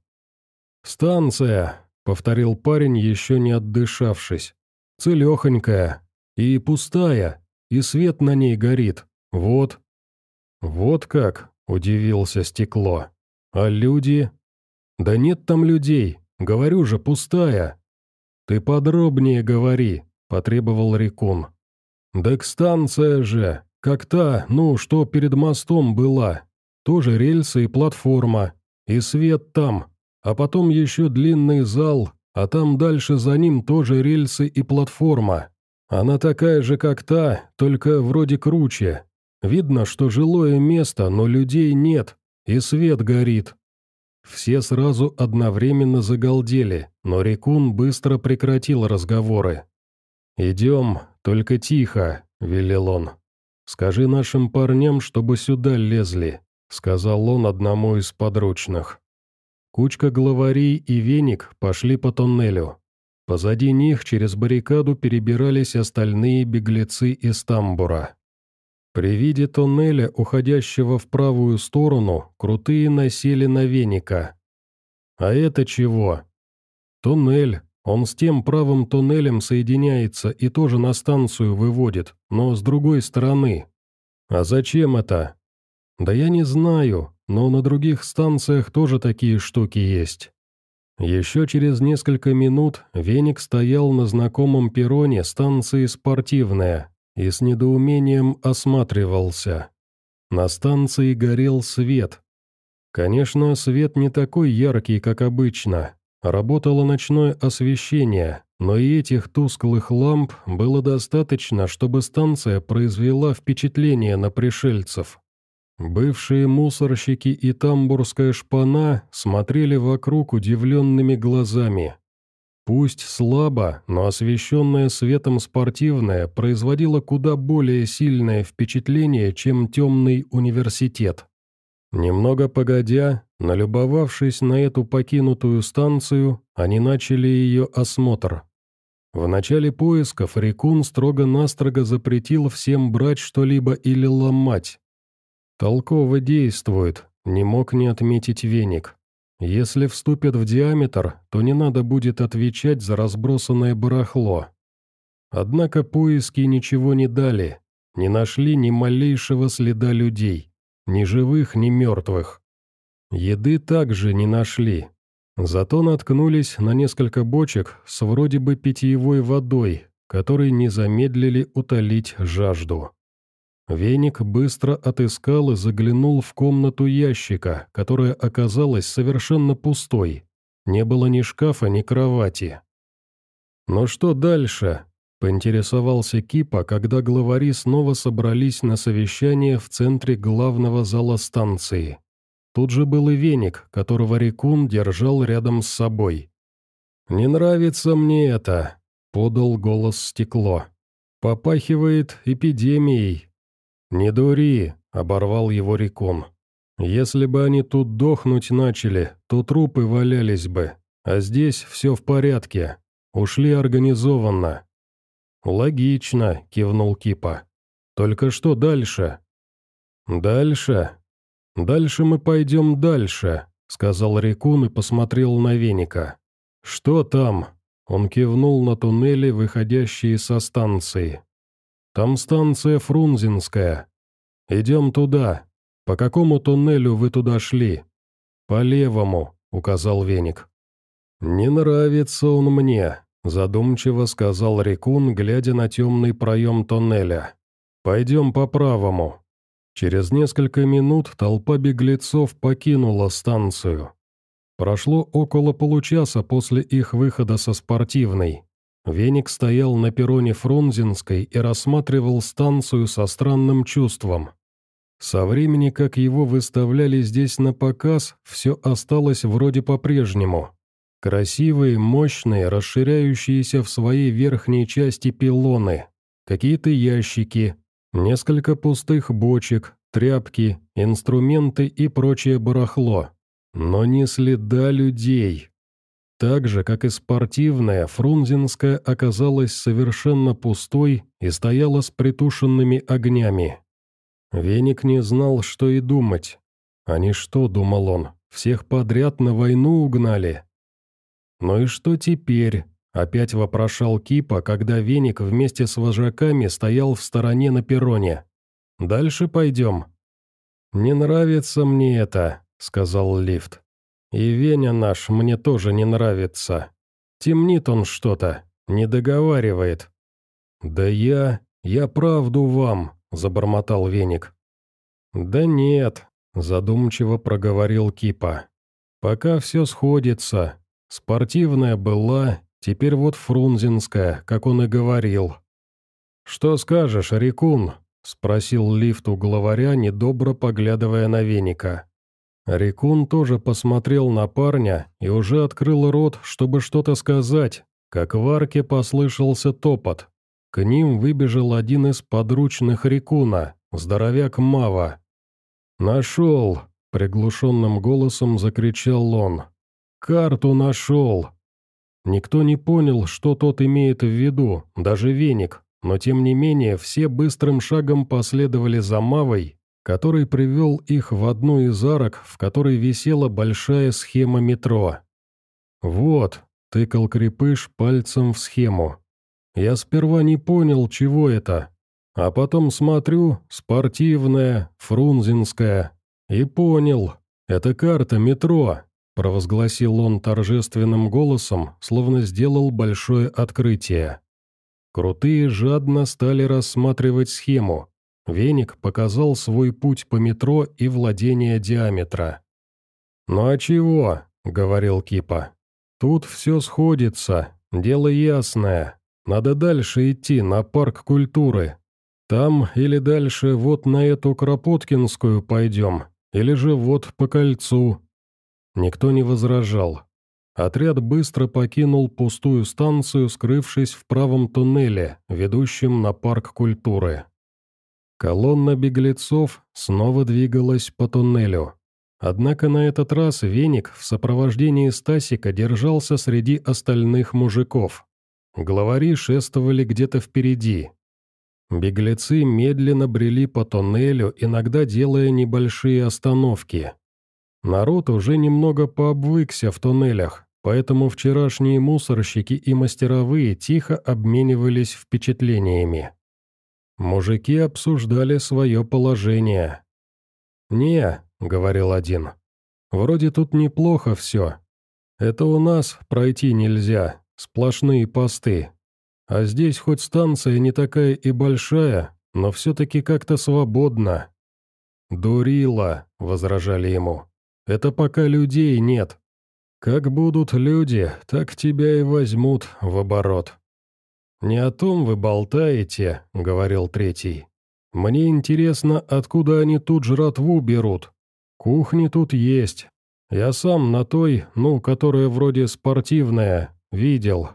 «Станция!» — повторил парень, еще не отдышавшись. «Целехонькая. И пустая. И свет на ней горит. Вот». «Вот как?» — удивился стекло. «А люди?» «Да нет там людей. Говорю же, пустая. «Ты подробнее говори», — потребовал Рекун. «Так станция же, как та, ну, что перед мостом была. Тоже рельсы и платформа, и свет там, а потом еще длинный зал, а там дальше за ним тоже рельсы и платформа. Она такая же, как та, только вроде круче. Видно, что жилое место, но людей нет, и свет горит. Все сразу одновременно загалдели, но Рекун быстро прекратил разговоры. «Идем, только тихо», — велел он. «Скажи нашим парням, чтобы сюда лезли», — сказал он одному из подручных. Кучка главарей и веник пошли по тоннелю. Позади них через баррикаду перебирались остальные беглецы из тамбура. При виде тоннеля, уходящего в правую сторону, крутые насели на веника. «А это чего?» «Туннель. Он с тем правым туннелем соединяется и тоже на станцию выводит, но с другой стороны». «А зачем это?» «Да я не знаю, но на других станциях тоже такие штуки есть». Еще через несколько минут веник стоял на знакомом перроне станции «Спортивная», и с недоумением осматривался. На станции горел свет. Конечно, свет не такой яркий, как обычно. Работало ночное освещение, но и этих тусклых ламп было достаточно, чтобы станция произвела впечатление на пришельцев. Бывшие мусорщики и тамбурская шпана смотрели вокруг удивленными глазами. Пусть слабо, но освещенное светом спортивное производило куда более сильное впечатление, чем темный университет. Немного погодя, налюбовавшись на эту покинутую станцию, они начали ее осмотр. В начале поисков Рекун строго-настрого запретил всем брать что-либо или ломать. Толково действует, не мог не отметить веник. Если вступят в диаметр, то не надо будет отвечать за разбросанное барахло. Однако поиски ничего не дали, не нашли ни малейшего следа людей, ни живых, ни мертвых. Еды также не нашли. Зато наткнулись на несколько бочек с вроде бы питьевой водой, которые не замедлили утолить жажду. Веник быстро отыскал и заглянул в комнату ящика, которая оказалась совершенно пустой. Не было ни шкафа, ни кровати. «Ну что дальше?» – поинтересовался Кипа, когда главари снова собрались на совещание в центре главного зала станции. Тут же был и веник, которого Рекун держал рядом с собой. «Не нравится мне это», – подал голос стекло. «Попахивает эпидемией». «Не дури», – оборвал его Рекун. «Если бы они тут дохнуть начали, то трупы валялись бы, а здесь все в порядке. Ушли организованно». «Логично», — кивнул Кипа. «Только что дальше?» «Дальше? Дальше мы пойдем дальше», — сказал Рекун и посмотрел на веника. «Что там?» — он кивнул на туннели, выходящие со станции. «Там станция Фрунзенская. Идем туда. По какому туннелю вы туда шли?» «По левому», — указал веник. «Не нравится он мне», Задумчиво сказал Рекун, глядя на темный проем тоннеля. «Пойдем по правому». Через несколько минут толпа беглецов покинула станцию. Прошло около получаса после их выхода со спортивной. Веник стоял на перроне Фрунзенской и рассматривал станцию со странным чувством. Со времени, как его выставляли здесь на показ, все осталось вроде по-прежнему. Красивые, мощные, расширяющиеся в своей верхней части пилоны, какие-то ящики, несколько пустых бочек, тряпки, инструменты и прочее барахло. Но ни следа людей. Так же, как и спортивная, Фрунзенская оказалась совершенно пустой и стояла с притушенными огнями. Веник не знал, что и думать. Они что, думал он, всех подряд на войну угнали? «Ну и что теперь?» – опять вопрошал Кипа, когда веник вместе с вожаками стоял в стороне на перроне. «Дальше пойдем». «Не нравится мне это», – сказал лифт. «И Веня наш мне тоже не нравится. Темнит он что-то, не договаривает». «Да я... я правду вам», – забормотал веник. «Да нет», – задумчиво проговорил Кипа. «Пока все сходится, Спортивная была, теперь вот Фрунзенская, как он и говорил. «Что скажешь, Рекун?» — спросил лифт у главаря, недобро поглядывая на веника. Рекун тоже посмотрел на парня и уже открыл рот, чтобы что-то сказать, как в арке послышался топот. К ним выбежал один из подручных Рекуна, здоровяк Мава. «Нашел!» — приглушенным голосом закричал он. «Карту нашел!» Никто не понял, что тот имеет в виду, даже веник, но тем не менее все быстрым шагом последовали за Мавой, который привел их в одну из арок, в которой висела большая схема метро. «Вот», — тыкал Крепыш пальцем в схему. «Я сперва не понял, чего это, а потом смотрю, спортивная, фрунзенская, и понял, это карта метро, провозгласил он торжественным голосом, словно сделал большое открытие. Крутые жадно стали рассматривать схему. Веник показал свой путь по метро и владение диаметра. «Ну а чего?» — говорил Кипа. «Тут все сходится, дело ясное. Надо дальше идти, на парк культуры. Там или дальше вот на эту Кропоткинскую пойдем, или же вот по кольцу, Никто не возражал. Отряд быстро покинул пустую станцию, скрывшись в правом туннеле, ведущем на парк культуры. Колонна беглецов снова двигалась по туннелю. Однако на этот раз веник в сопровождении Стасика держался среди остальных мужиков. Главари шествовали где-то впереди. Беглецы медленно брели по туннелю, иногда делая небольшие остановки. Народ уже немного пообвыкся в туннелях, поэтому вчерашние мусорщики и мастеровые тихо обменивались впечатлениями. Мужики обсуждали свое положение. «Не», — говорил один, Вроде тут неплохо все. Это у нас пройти нельзя, сплошные посты. А здесь хоть станция не такая и большая, но все-таки как-то свободно». «Дурила», — возражали ему. «Это пока людей нет. Как будут люди, так тебя и возьмут в оборот». «Не о том вы болтаете», — говорил третий. «Мне интересно, откуда они тут жратву берут. Кухни тут есть. Я сам на той, ну, которая вроде спортивная, видел.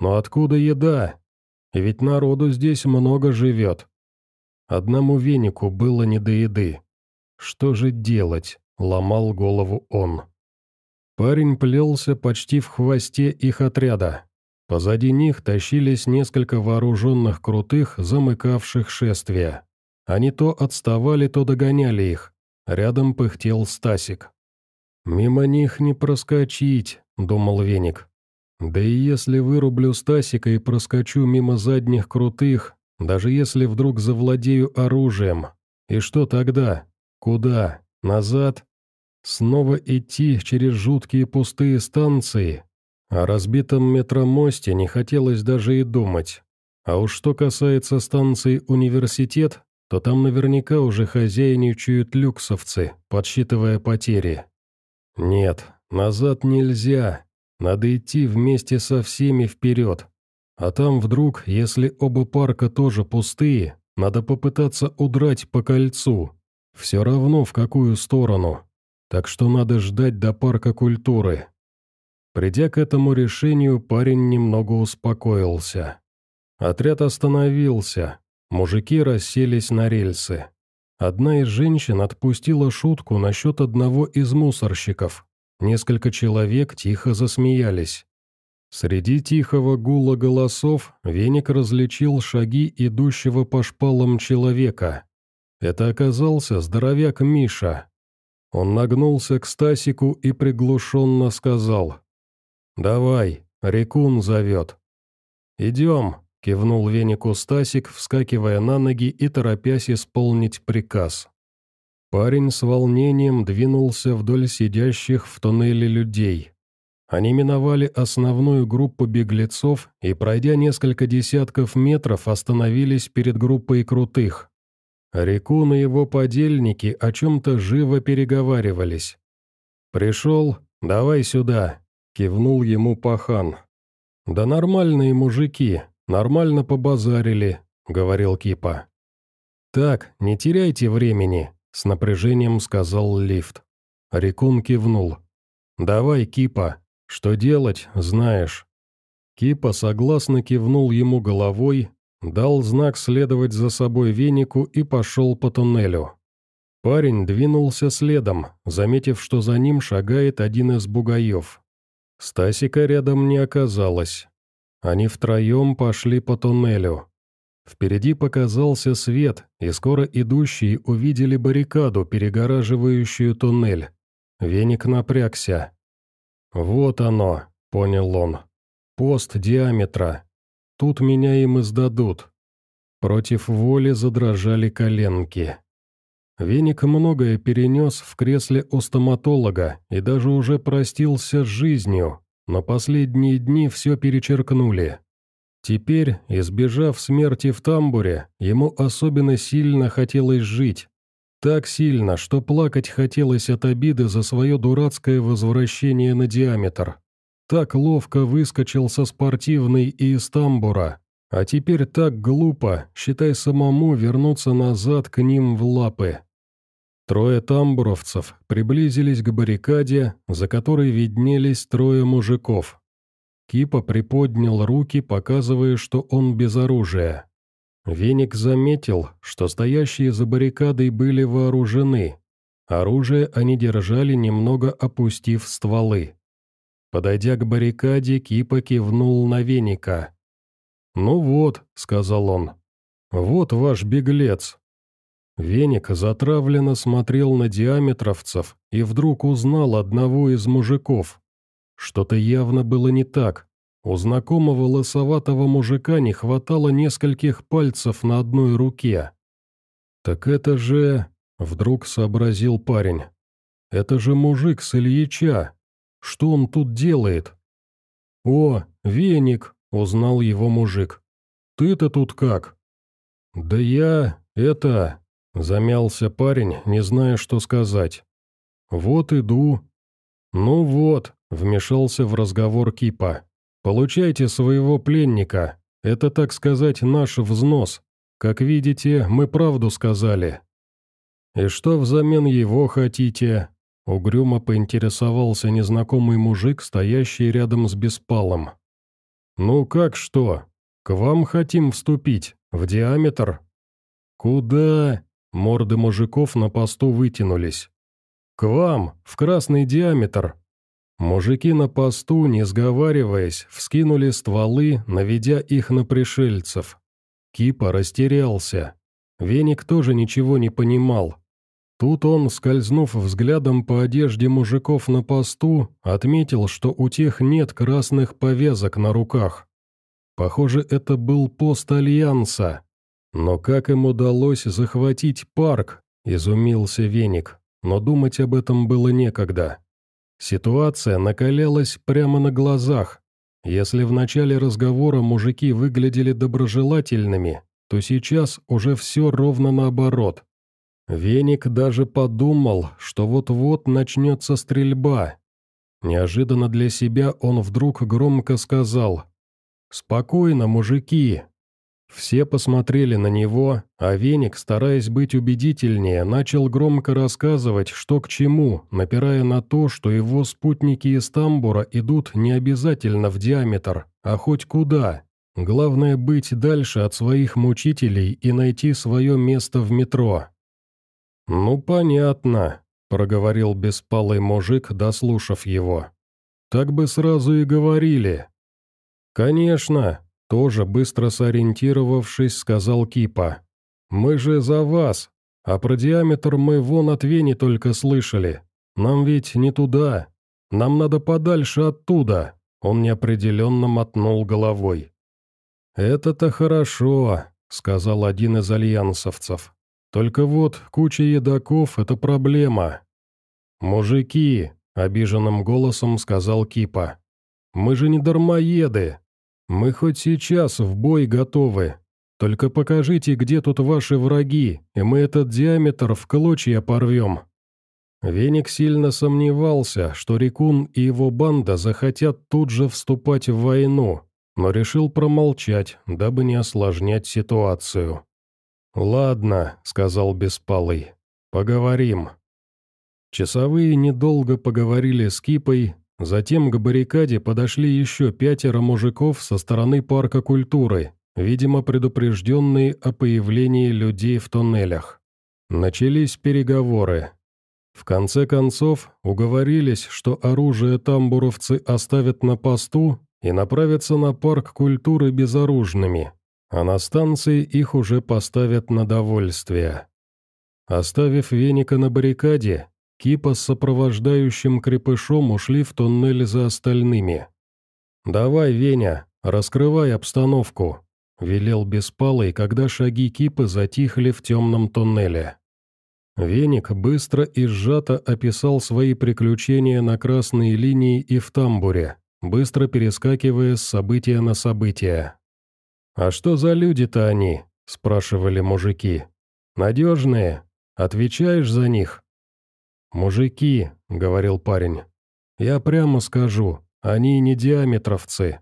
Но откуда еда? Ведь народу здесь много живет. Одному венику было не до еды. Что же делать? Ломал голову он. Парень плелся почти в хвосте их отряда. Позади них тащились несколько вооруженных крутых, замыкавших шествия. Они то отставали, то догоняли их. Рядом пыхтел Стасик. «Мимо них не проскочить», — думал Веник. «Да и если вырублю Стасика и проскочу мимо задних крутых, даже если вдруг завладею оружием, и что тогда? Куда? Назад? Снова идти через жуткие пустые станции? О разбитом метромосте не хотелось даже и думать. А уж что касается станции «Университет», то там наверняка уже хозяйничают люксовцы, подсчитывая потери. Нет, назад нельзя. Надо идти вместе со всеми вперед. А там вдруг, если оба парка тоже пустые, надо попытаться удрать по кольцу. Все равно в какую сторону. Так что надо ждать до парка культуры. Придя к этому решению, парень немного успокоился. Отряд остановился. Мужики расселись на рельсы. Одна из женщин отпустила шутку насчет одного из мусорщиков. Несколько человек тихо засмеялись. Среди тихого гула голосов Веник различил шаги идущего по шпалам человека. Это оказался здоровяк Миша. Он нагнулся к Стасику и приглушенно сказал «Давай, Рекун зовет». «Идем», — кивнул венику Стасик, вскакивая на ноги и торопясь исполнить приказ. Парень с волнением двинулся вдоль сидящих в туннеле людей. Они миновали основную группу беглецов и, пройдя несколько десятков метров, остановились перед группой крутых. Рекун и его подельники о чем-то живо переговаривались. «Пришел? Давай сюда!» Кивнул ему пахан. «Да нормальные мужики, нормально побазарили», — говорил Кипа. «Так, не теряйте времени», — с напряжением сказал лифт. Рекун кивнул. «Давай, Кипа, что делать, знаешь». Кипа согласно кивнул ему головой, дал знак следовать за собой венику и пошел по туннелю. Парень двинулся следом, заметив, что за ним шагает один из бугаев. Стасика рядом не оказалось. Они втроем пошли по туннелю. Впереди показался свет, и скоро идущие увидели баррикаду, перегораживающую туннель. Веник напрягся. «Вот оно», — понял он. «Пост диаметра. Тут меня им издадут». Против воли задрожали коленки. Веник многое перенес в кресле у стоматолога и даже уже простился с жизнью, но последние дни все перечеркнули. Теперь, избежав смерти в тамбуре, ему особенно сильно хотелось жить. Так сильно, что плакать хотелось от обиды за свое дурацкое возвращение на диаметр. Так ловко выскочил со спортивной и из тамбура, а теперь так глупо, считай самому, вернуться назад к ним в лапы. Трое тамбуровцев приблизились к баррикаде, за которой виднелись трое мужиков. Кипа приподнял руки, показывая, что он без оружия. Веник заметил, что стоящие за баррикадой были вооружены. Оружие они держали, немного опустив стволы. Подойдя к баррикаде, Кипа кивнул на Веника. «Ну вот», — сказал он, — «вот ваш беглец, Веник затравленно смотрел на диаметровцев и вдруг узнал одного из мужиков. Что-то явно было не так. У знакомого лысоватого мужика не хватало нескольких пальцев на одной руке. «Так это же...» — вдруг сообразил парень. это же мужик с Ильича. Что он тут делает?» «О, веник!» — узнал его мужик. «Ты-то тут как?» «Да я... это...» — замялся парень, не зная, что сказать. «Вот иду». «Ну вот», — вмешался в разговор Кипа. «Получайте своего пленника. Это, так сказать, наш взнос. Как видите, мы правду сказали». «И что взамен его хотите?» Угрюмо поинтересовался незнакомый мужик, стоящий рядом с Беспалом. «Ну как что? К вам хотим вступить, в диаметр?» «Куда?» Морды мужиков на посту вытянулись. «К вам, в красный диаметр!» Мужики на посту, не сговариваясь, вскинули стволы, наведя их на пришельцев. Кипа растерялся. Веник тоже ничего не понимал. Тут он, скользнув взглядом по одежде мужиков на посту, отметил, что у тех нет красных повязок на руках. Похоже, это был пост Альянса. Но как им удалось захватить парк, изумился Веник, но думать об этом было некогда. Ситуация накалялась прямо на глазах. Если в начале разговора мужики выглядели доброжелательными, то сейчас уже все ровно наоборот. Веник даже подумал, что вот-вот начнется стрельба. Неожиданно для себя он вдруг громко сказал «Спокойно, мужики, все посмотрели на него, а Веник, стараясь быть убедительнее, начал громко рассказывать, что к чему, напирая на то, что его спутники из тамбура идут не обязательно в диаметр, а хоть куда. Главное быть дальше от своих мучителей и найти свое место в метро. «Ну, понятно», — проговорил беспалый мужик, дослушав его. «Так бы сразу и говорили». «Конечно», тоже быстро сориентировавшись, сказал Кипа. «Мы же за вас, а про диаметр мы вон от Вени только слышали. Нам ведь не туда. Нам надо подальше оттуда». Он неопределенно мотнул головой. «Это-то хорошо», — сказал один из альянсовцев. «Только вот куча едоков — это проблема». «Мужики», — обиженным голосом сказал Кипа, — «мы же не дармоеды. «Мы хоть сейчас в бой готовы. Только покажите, где тут ваши враги, и мы этот диаметр в клочья порвем». Веник сильно сомневался, что Рикун и его банда захотят тут же вступать в войну, но решил промолчать, дабы не осложнять ситуацию. «Ладно», — сказал Беспалый, — «поговорим». Часовые недолго поговорили с Кипой, Затем к баррикаде подошли еще пятеро мужиков со стороны парка культуры, видимо предупрежденные о появлении людей в туннелях. Начались переговоры. В конце концов, уговорились, что оружие тамбуровцы оставят на посту и направятся на парк культуры безоружными, а на станции их уже поставят на довольствие. Оставив веника на баррикаде, Кипа с сопровождающим крепышом ушли в туннель за остальными. «Давай, Веня, раскрывай обстановку», — велел Беспалый, когда шаги Кипы затихли в темном туннеле. Веник быстро и сжато описал свои приключения на красной линии и в тамбуре, быстро перескакивая с события на событие. «А что за люди-то они?» – спрашивали мужики. «Надежные? Отвечаешь за них?» «Мужики», — говорил парень, — «я прямо скажу, они не диаметровцы.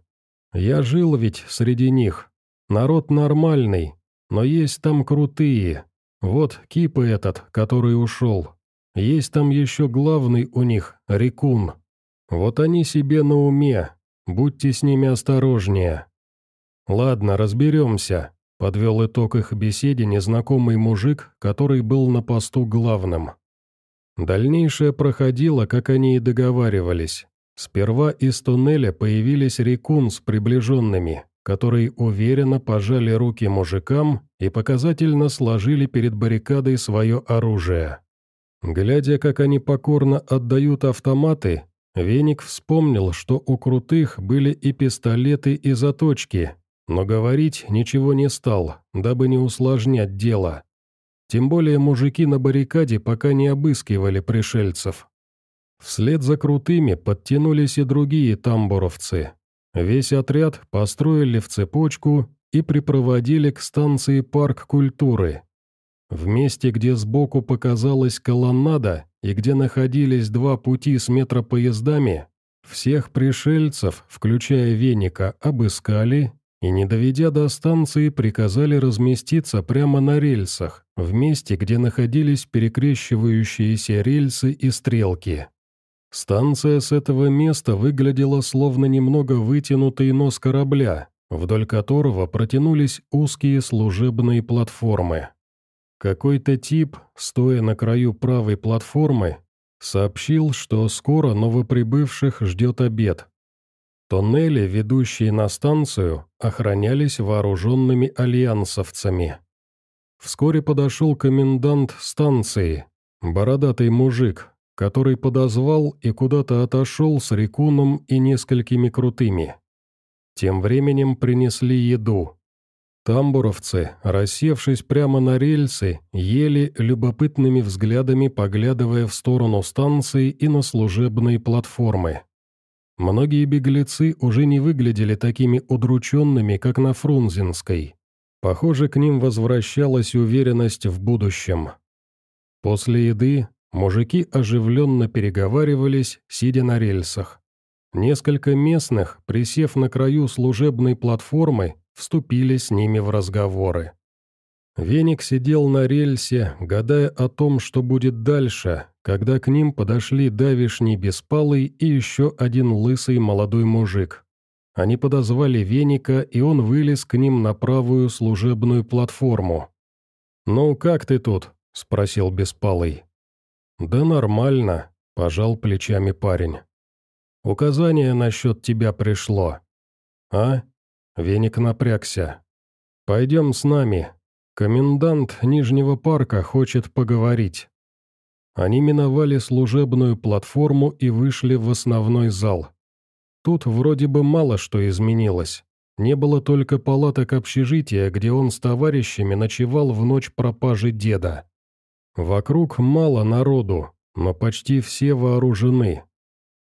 Я жил ведь среди них. Народ нормальный, но есть там крутые. Вот Кипа этот, который ушел. Есть там еще главный у них, Рекун. Вот они себе на уме, будьте с ними осторожнее». «Ладно, разберемся», — подвел итог их беседе незнакомый мужик, который был на посту главным. Дальнейшее проходило, как они и договаривались. Сперва из туннеля появились рекун с приближенными, которые уверенно пожали руки мужикам и показательно сложили перед баррикадой свое оружие. Глядя, как они покорно отдают автоматы, Веник вспомнил, что у крутых были и пистолеты, и заточки, но говорить ничего не стал, дабы не усложнять дело. Тем более мужики на баррикаде пока не обыскивали пришельцев, Вслед за крутыми подтянулись и другие тамбуровцы. Весь отряд построили в цепочку и припроводили к станции парк культуры. В месте, где сбоку показалась колоннада и где находились два пути с метропоездами, всех пришельцев, включая Веника, обыскали и, не доведя до станции, приказали разместиться прямо на рельсах, в месте, где находились перекрещивающиеся рельсы и стрелки. Станция с этого места выглядела словно немного вытянутый нос корабля, вдоль которого протянулись узкие служебные платформы. Какой-то тип, стоя на краю правой платформы, сообщил, что скоро новоприбывших ждет обед. Тоннели, ведущие на станцию, охранялись вооруженными альянсовцами. Вскоре подошел комендант станции, бородатый мужик, который подозвал и куда-то отошел с Рекуном и несколькими крутыми. Тем временем принесли еду. Тамбуровцы, рассевшись прямо на рельсы, ели любопытными взглядами, поглядывая в сторону станции и на служебные платформы. Многие беглецы уже не выглядели такими удрученными, как на Фрунзенской. Похоже, к ним возвращалась уверенность в будущем. После еды мужики оживленно переговаривались, сидя на рельсах. Несколько местных, присев на краю служебной платформы, вступили с ними в разговоры. Веник сидел на рельсе, гадая о том, что будет дальше, когда к ним подошли давишний беспалый и еще один лысый молодой мужик. Они подозвали Веника, и он вылез к ним на правую служебную платформу. «Ну, как ты тут?» – спросил беспалый. «Да нормально», – пожал плечами парень. Указание насчет тебя пришло». «А?» Веник напрягся. «Пойдем с нами. Комендант Нижнего парка хочет поговорить». Они миновали служебную платформу и вышли в основной зал. Тут вроде бы мало что изменилось. Не было только палаток общежития, где он с товарищами ночевал в ночь пропажи деда. Вокруг мало народу, но почти все вооружены.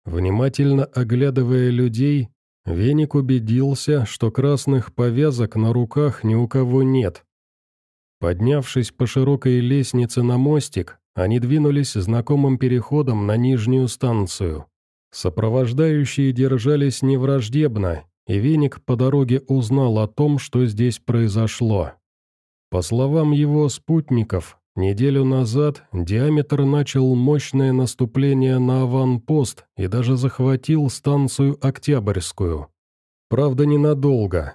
Внимательно оглядывая людей, Веник убедился, что красных повязок на руках ни у кого нет. Поднявшись по широкой лестнице на мостик, они двинулись знакомым переходом на нижнюю станцию. Сопровождающие держались невраждебно, и Веник по дороге узнал о том, что здесь произошло. По словам его спутников, Неделю назад диаметр начал мощное наступление на аванпост и даже захватил станцию Октябрьскую. Правда, ненадолго.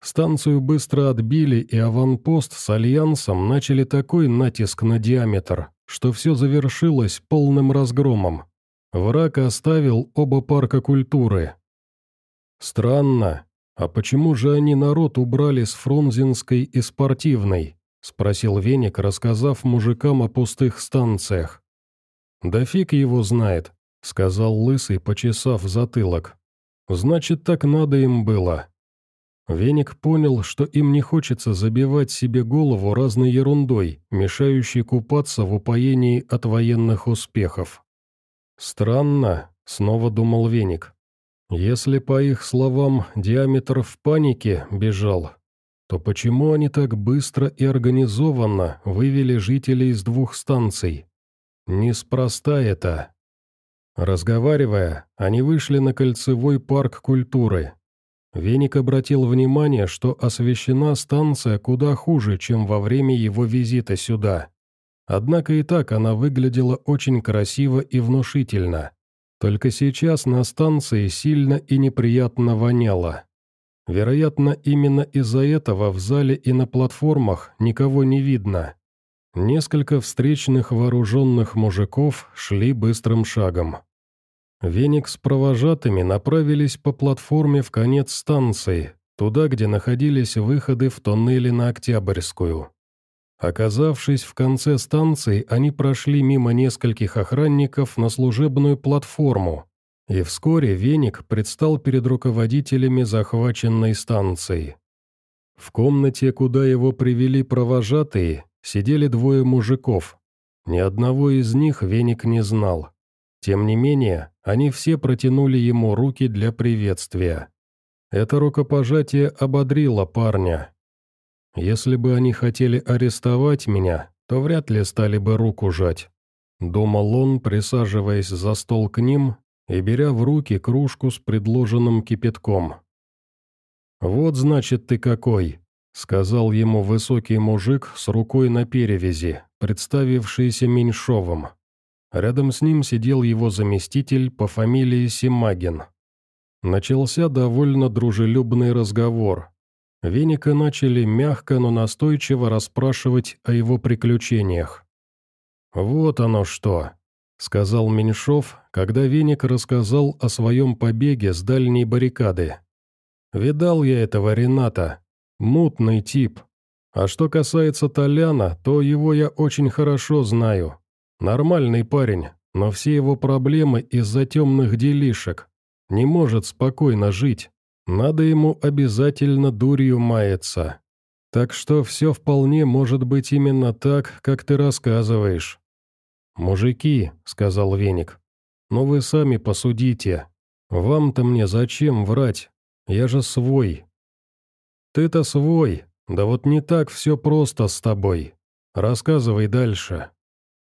Станцию быстро отбили, и аванпост с Альянсом начали такой натиск на диаметр, что все завершилось полным разгромом. Враг оставил оба парка культуры. Странно, а почему же они народ убрали с Фрунзенской и Спортивной? — спросил Веник, рассказав мужикам о пустых станциях. «Да фиг его знает», — сказал Лысый, почесав затылок. «Значит, так надо им было». Веник понял, что им не хочется забивать себе голову разной ерундой, мешающей купаться в упоении от военных успехов. «Странно», — снова думал Веник. «Если, по их словам, диаметр в панике бежал, то почему они так быстро и организованно вывели жителей из двух станций? Неспроста это. Разговаривая, они вышли на кольцевой парк культуры. Веник обратил внимание, что освещена станция куда хуже, чем во время его визита сюда. Однако и так она выглядела очень красиво и внушительно. Только сейчас на станции сильно и неприятно воняло. Вероятно, именно из-за этого в зале и на платформах никого не видно. Несколько встречных вооруженных мужиков шли быстрым шагом. Веник с провожатыми направились по платформе в конец станции, туда, где находились выходы в тоннели на Октябрьскую. Оказавшись в конце станции, они прошли мимо нескольких охранников на служебную платформу, и вскоре Веник предстал перед руководителями захваченной станции. В комнате, куда его привели провожатые, сидели двое мужиков. Ни одного из них Веник не знал. Тем не менее, они все протянули ему руки для приветствия. Это рукопожатие ободрило парня. Если бы они хотели арестовать меня, то вряд ли стали бы руку жать. Думал он, присаживаясь за стол к ним и беря в руки кружку с предложенным кипятком. «Вот, значит, ты какой», — сказал ему высокий мужик с рукой на перевязи, представившийся Меньшовым. Рядом с ним сидел его заместитель по фамилии Симагин. Начался довольно дружелюбный разговор. Веника начали мягко, но настойчиво расспрашивать о его приключениях. «Вот оно что», — сказал Меньшов, когда Веник рассказал о своем побеге с дальней баррикады. «Видал я этого Рената. Мутный тип. А что касается Толяна, то его я очень хорошо знаю. Нормальный парень, но все его проблемы из-за темных делишек. Не может спокойно жить. Надо ему обязательно дурью маяться. Так что все вполне может быть именно так, как ты рассказываешь. «Мужики», — сказал Веник, — «но вы сами посудите. Вам-то мне зачем врать? Я же свой». «Ты-то свой, да вот не так все просто с тобой. Рассказывай дальше».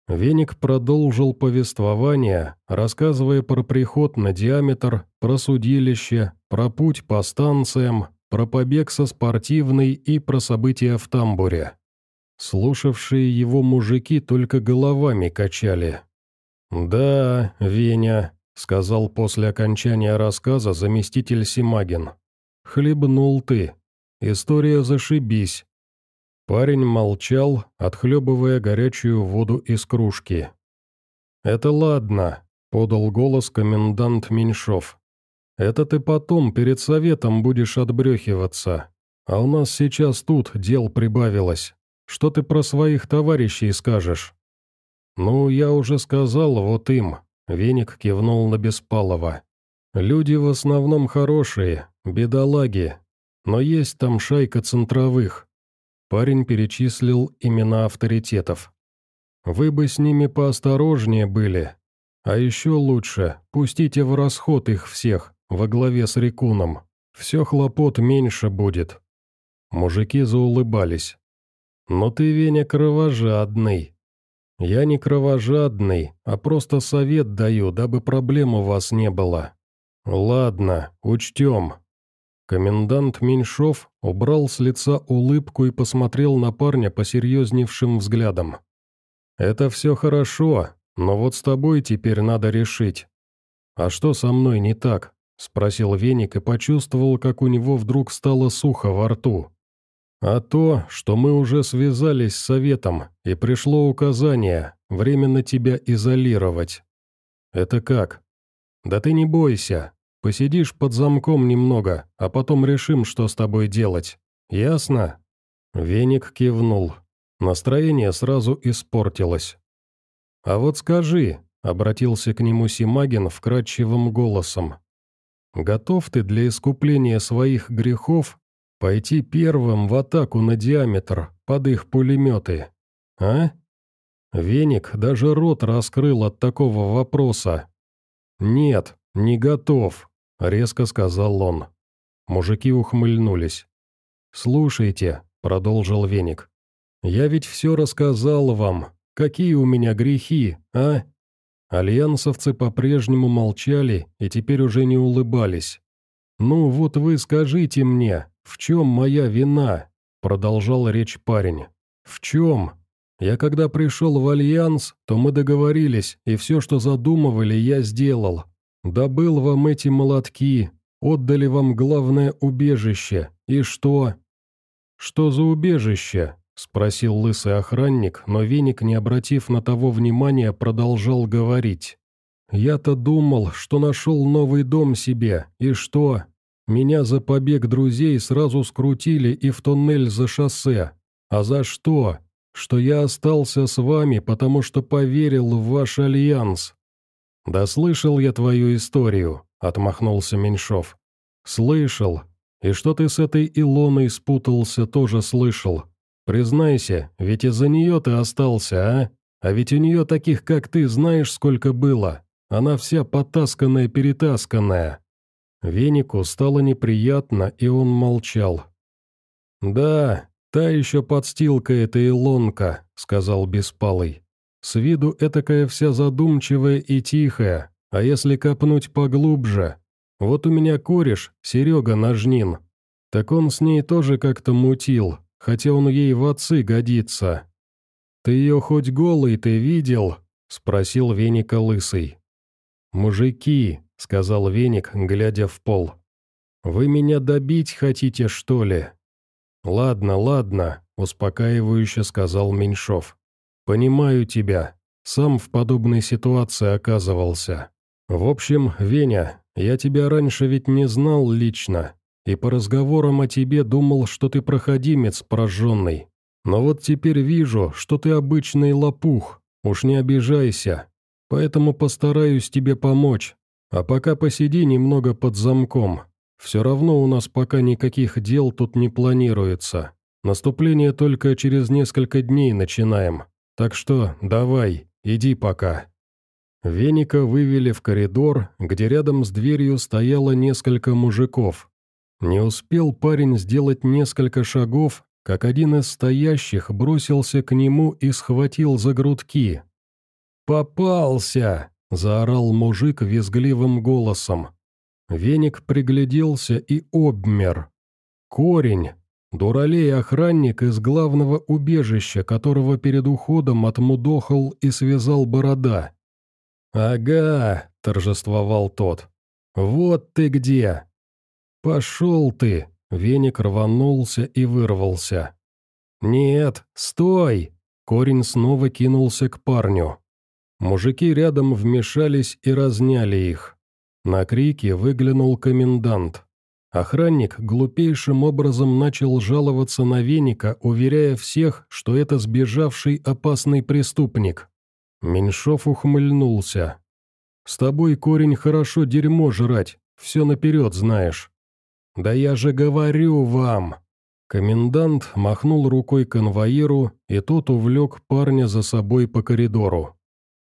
Веник продолжил повествование, рассказывая про приход на диаметр, про судилище, про путь по станциям, про побег со спортивной и про события в тамбуре. Слушавшие его мужики только головами качали. «Да, Веня», — сказал после окончания рассказа заместитель Симагин. «Хлебнул ты. История зашибись. Парень молчал, отхлебывая горячую воду из кружки. «Это ладно», — подал голос комендант Меньшов. «Это ты потом перед советом будешь отбрехиваться. А у нас сейчас тут дел прибавилось. Что ты про своих товарищей скажешь?» «Ну, я уже сказал вот им», — Веник кивнул на Беспалова. «Люди в основном хорошие, бедолаги, но есть там шайка центровых, Парень перечислил имена авторитетов. «Вы бы с ними поосторожнее были. А еще лучше, пустите в расход их всех, во главе с Рекуном. Все хлопот меньше будет». Мужики заулыбались. «Но ты, Веня, кровожадный». «Я не кровожадный, а просто совет даю, дабы проблем у вас не было». «Ладно, учтем», Комендант Меньшов убрал с лица улыбку и посмотрел на парня посерьезневшим взглядом. «Это все хорошо, но вот с тобой теперь надо решить». «А что со мной не так?» — спросил Веник и почувствовал, как у него вдруг стало сухо во рту. «А то, что мы уже связались с советом, и пришло указание временно тебя изолировать». «Это как?» «Да ты не бойся, Посидишь под замком немного, а потом решим, что с тобой делать. Ясно?» Веник кивнул. Настроение сразу испортилось. «А вот скажи», — обратился к нему Симагин вкрадчивым голосом, «готов ты для искупления своих грехов пойти первым в атаку на диаметр под их пулеметы, а?» Веник даже рот раскрыл от такого вопроса. «Нет, не готов», — резко сказал он. Мужики ухмыльнулись. «Слушайте», — продолжил Веник, — «я ведь все рассказал вам. Какие у меня грехи, а?» Альянсовцы по-прежнему молчали и теперь уже не улыбались. «Ну вот вы скажите мне, в чем моя вина?» — продолжал речь парень. «В чем? Я когда пришел в Альянс, то мы договорились, и все, что задумывали, я сделал. Добыл вам эти молотки, отдали вам главное убежище. И что?» «Что за убежище?» — спросил лысый охранник, но веник, не обратив на того внимания, продолжал говорить. «Я-то думал, что нашел новый дом себе, и что? Меня за побег друзей сразу скрутили и в туннель за шоссе. А за что? Что я остался с вами, потому что поверил в ваш альянс. «Да слышал я твою историю», — отмахнулся Меньшов. «Слышал. И что ты с этой Илоной спутался, тоже слышал. Признайся, ведь из-за нее ты остался, а? А ведь у нее таких, как ты, знаешь, сколько было. Она вся потасканная-перетасканная». Венику стало неприятно, и он молчал. «Да, та еще подстилка эта Илонка», — сказал Беспалый. «С виду этакая вся задумчивая и тихая, а если копнуть поглубже? Вот у меня кореш, Серега Ножнин. Так он с ней тоже как-то мутил, хотя он ей в отцы годится. Ты ее хоть голый ты видел?» — спросил Веника Лысый. «Мужики», — сказал Веник, глядя в пол. «Вы меня добить хотите, что ли?» «Ладно, ладно», — успокаивающе сказал Меньшов. «Понимаю тебя. Сам в подобной ситуации оказывался. В общем, Веня, я тебя раньше ведь не знал лично, и по разговорам о тебе думал, что ты проходимец прожженный. Но вот теперь вижу, что ты обычный лопух, уж не обижайся. Поэтому постараюсь тебе помочь. А пока посиди немного под замком, все равно у нас пока никаких дел тут не планируется. Наступление только через несколько дней начинаем. Так что давай, иди пока». Веника вывели в коридор, где рядом с дверью стояло несколько мужиков. Не успел парень сделать несколько шагов, как один из стоящих бросился к нему и схватил за грудки. «Попался!» — заорал мужик визгливым голосом. Веник пригляделся и обмер. Корень, дуралей-охранник из главного убежища, которого перед уходом отмудохал и связал борода. «Ага», — торжествовал тот, — «вот ты где!» «Пошел ты!» — веник рванулся и вырвался. «Нет, стой!» — корень снова кинулся к парню. Мужики рядом вмешались и разняли их. На крики выглянул комендант. Охранник глупейшим образом начал жаловаться на веника, уверяя всех, что это сбежавший опасный преступник. Меньшов ухмыльнулся. «С тобой, корень, хорошо дерьмо жрать, все наперед знаешь». «Да я же говорю вам!» Комендант махнул рукой конвоиру, и тот увлек парня за собой по коридору.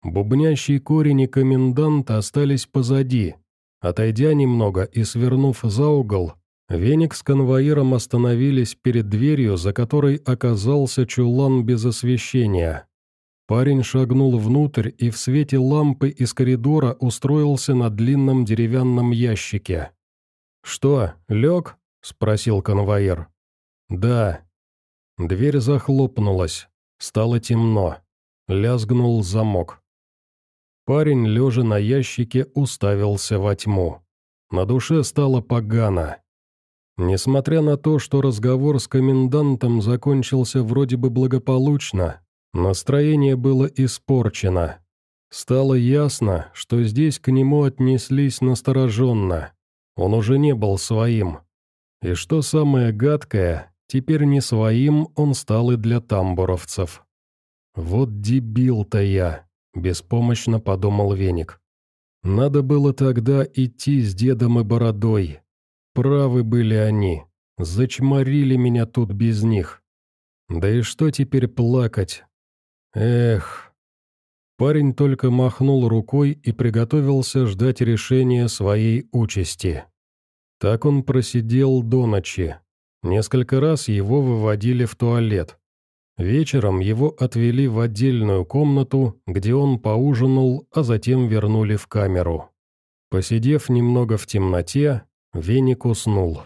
Бубнящий корень и комендант остались позади. Отойдя немного и свернув за угол, Веник с конвоиром остановились перед дверью, за которой оказался чулан без освещения. Парень шагнул внутрь и в свете лампы из коридора устроился на длинном деревянном ящике. «Что, лег?» — спросил конвоир. «Да». Дверь захлопнулась. Стало темно. Лязгнул замок. Парень, лежа на ящике, уставился во тьму. На душе стало погано. Несмотря на то, что разговор с комендантом закончился вроде бы благополучно, настроение было испорчено. Стало ясно, что здесь к нему отнеслись настороженно. Он уже не был своим. И что самое гадкое, теперь не своим он стал и для тамбуровцев. Вот дебил-то я. — беспомощно подумал Веник. «Надо было тогда идти с дедом и бородой. Правы были они. Зачморили меня тут без них. Да и что теперь плакать? Эх...» Парень только махнул рукой и приготовился ждать решения своей участи. Так он просидел до ночи. Несколько раз его выводили в туалет. Вечером его отвели в отдельную комнату, где он поужинал, а затем вернули в камеру. Посидев немного в темноте, Веник уснул.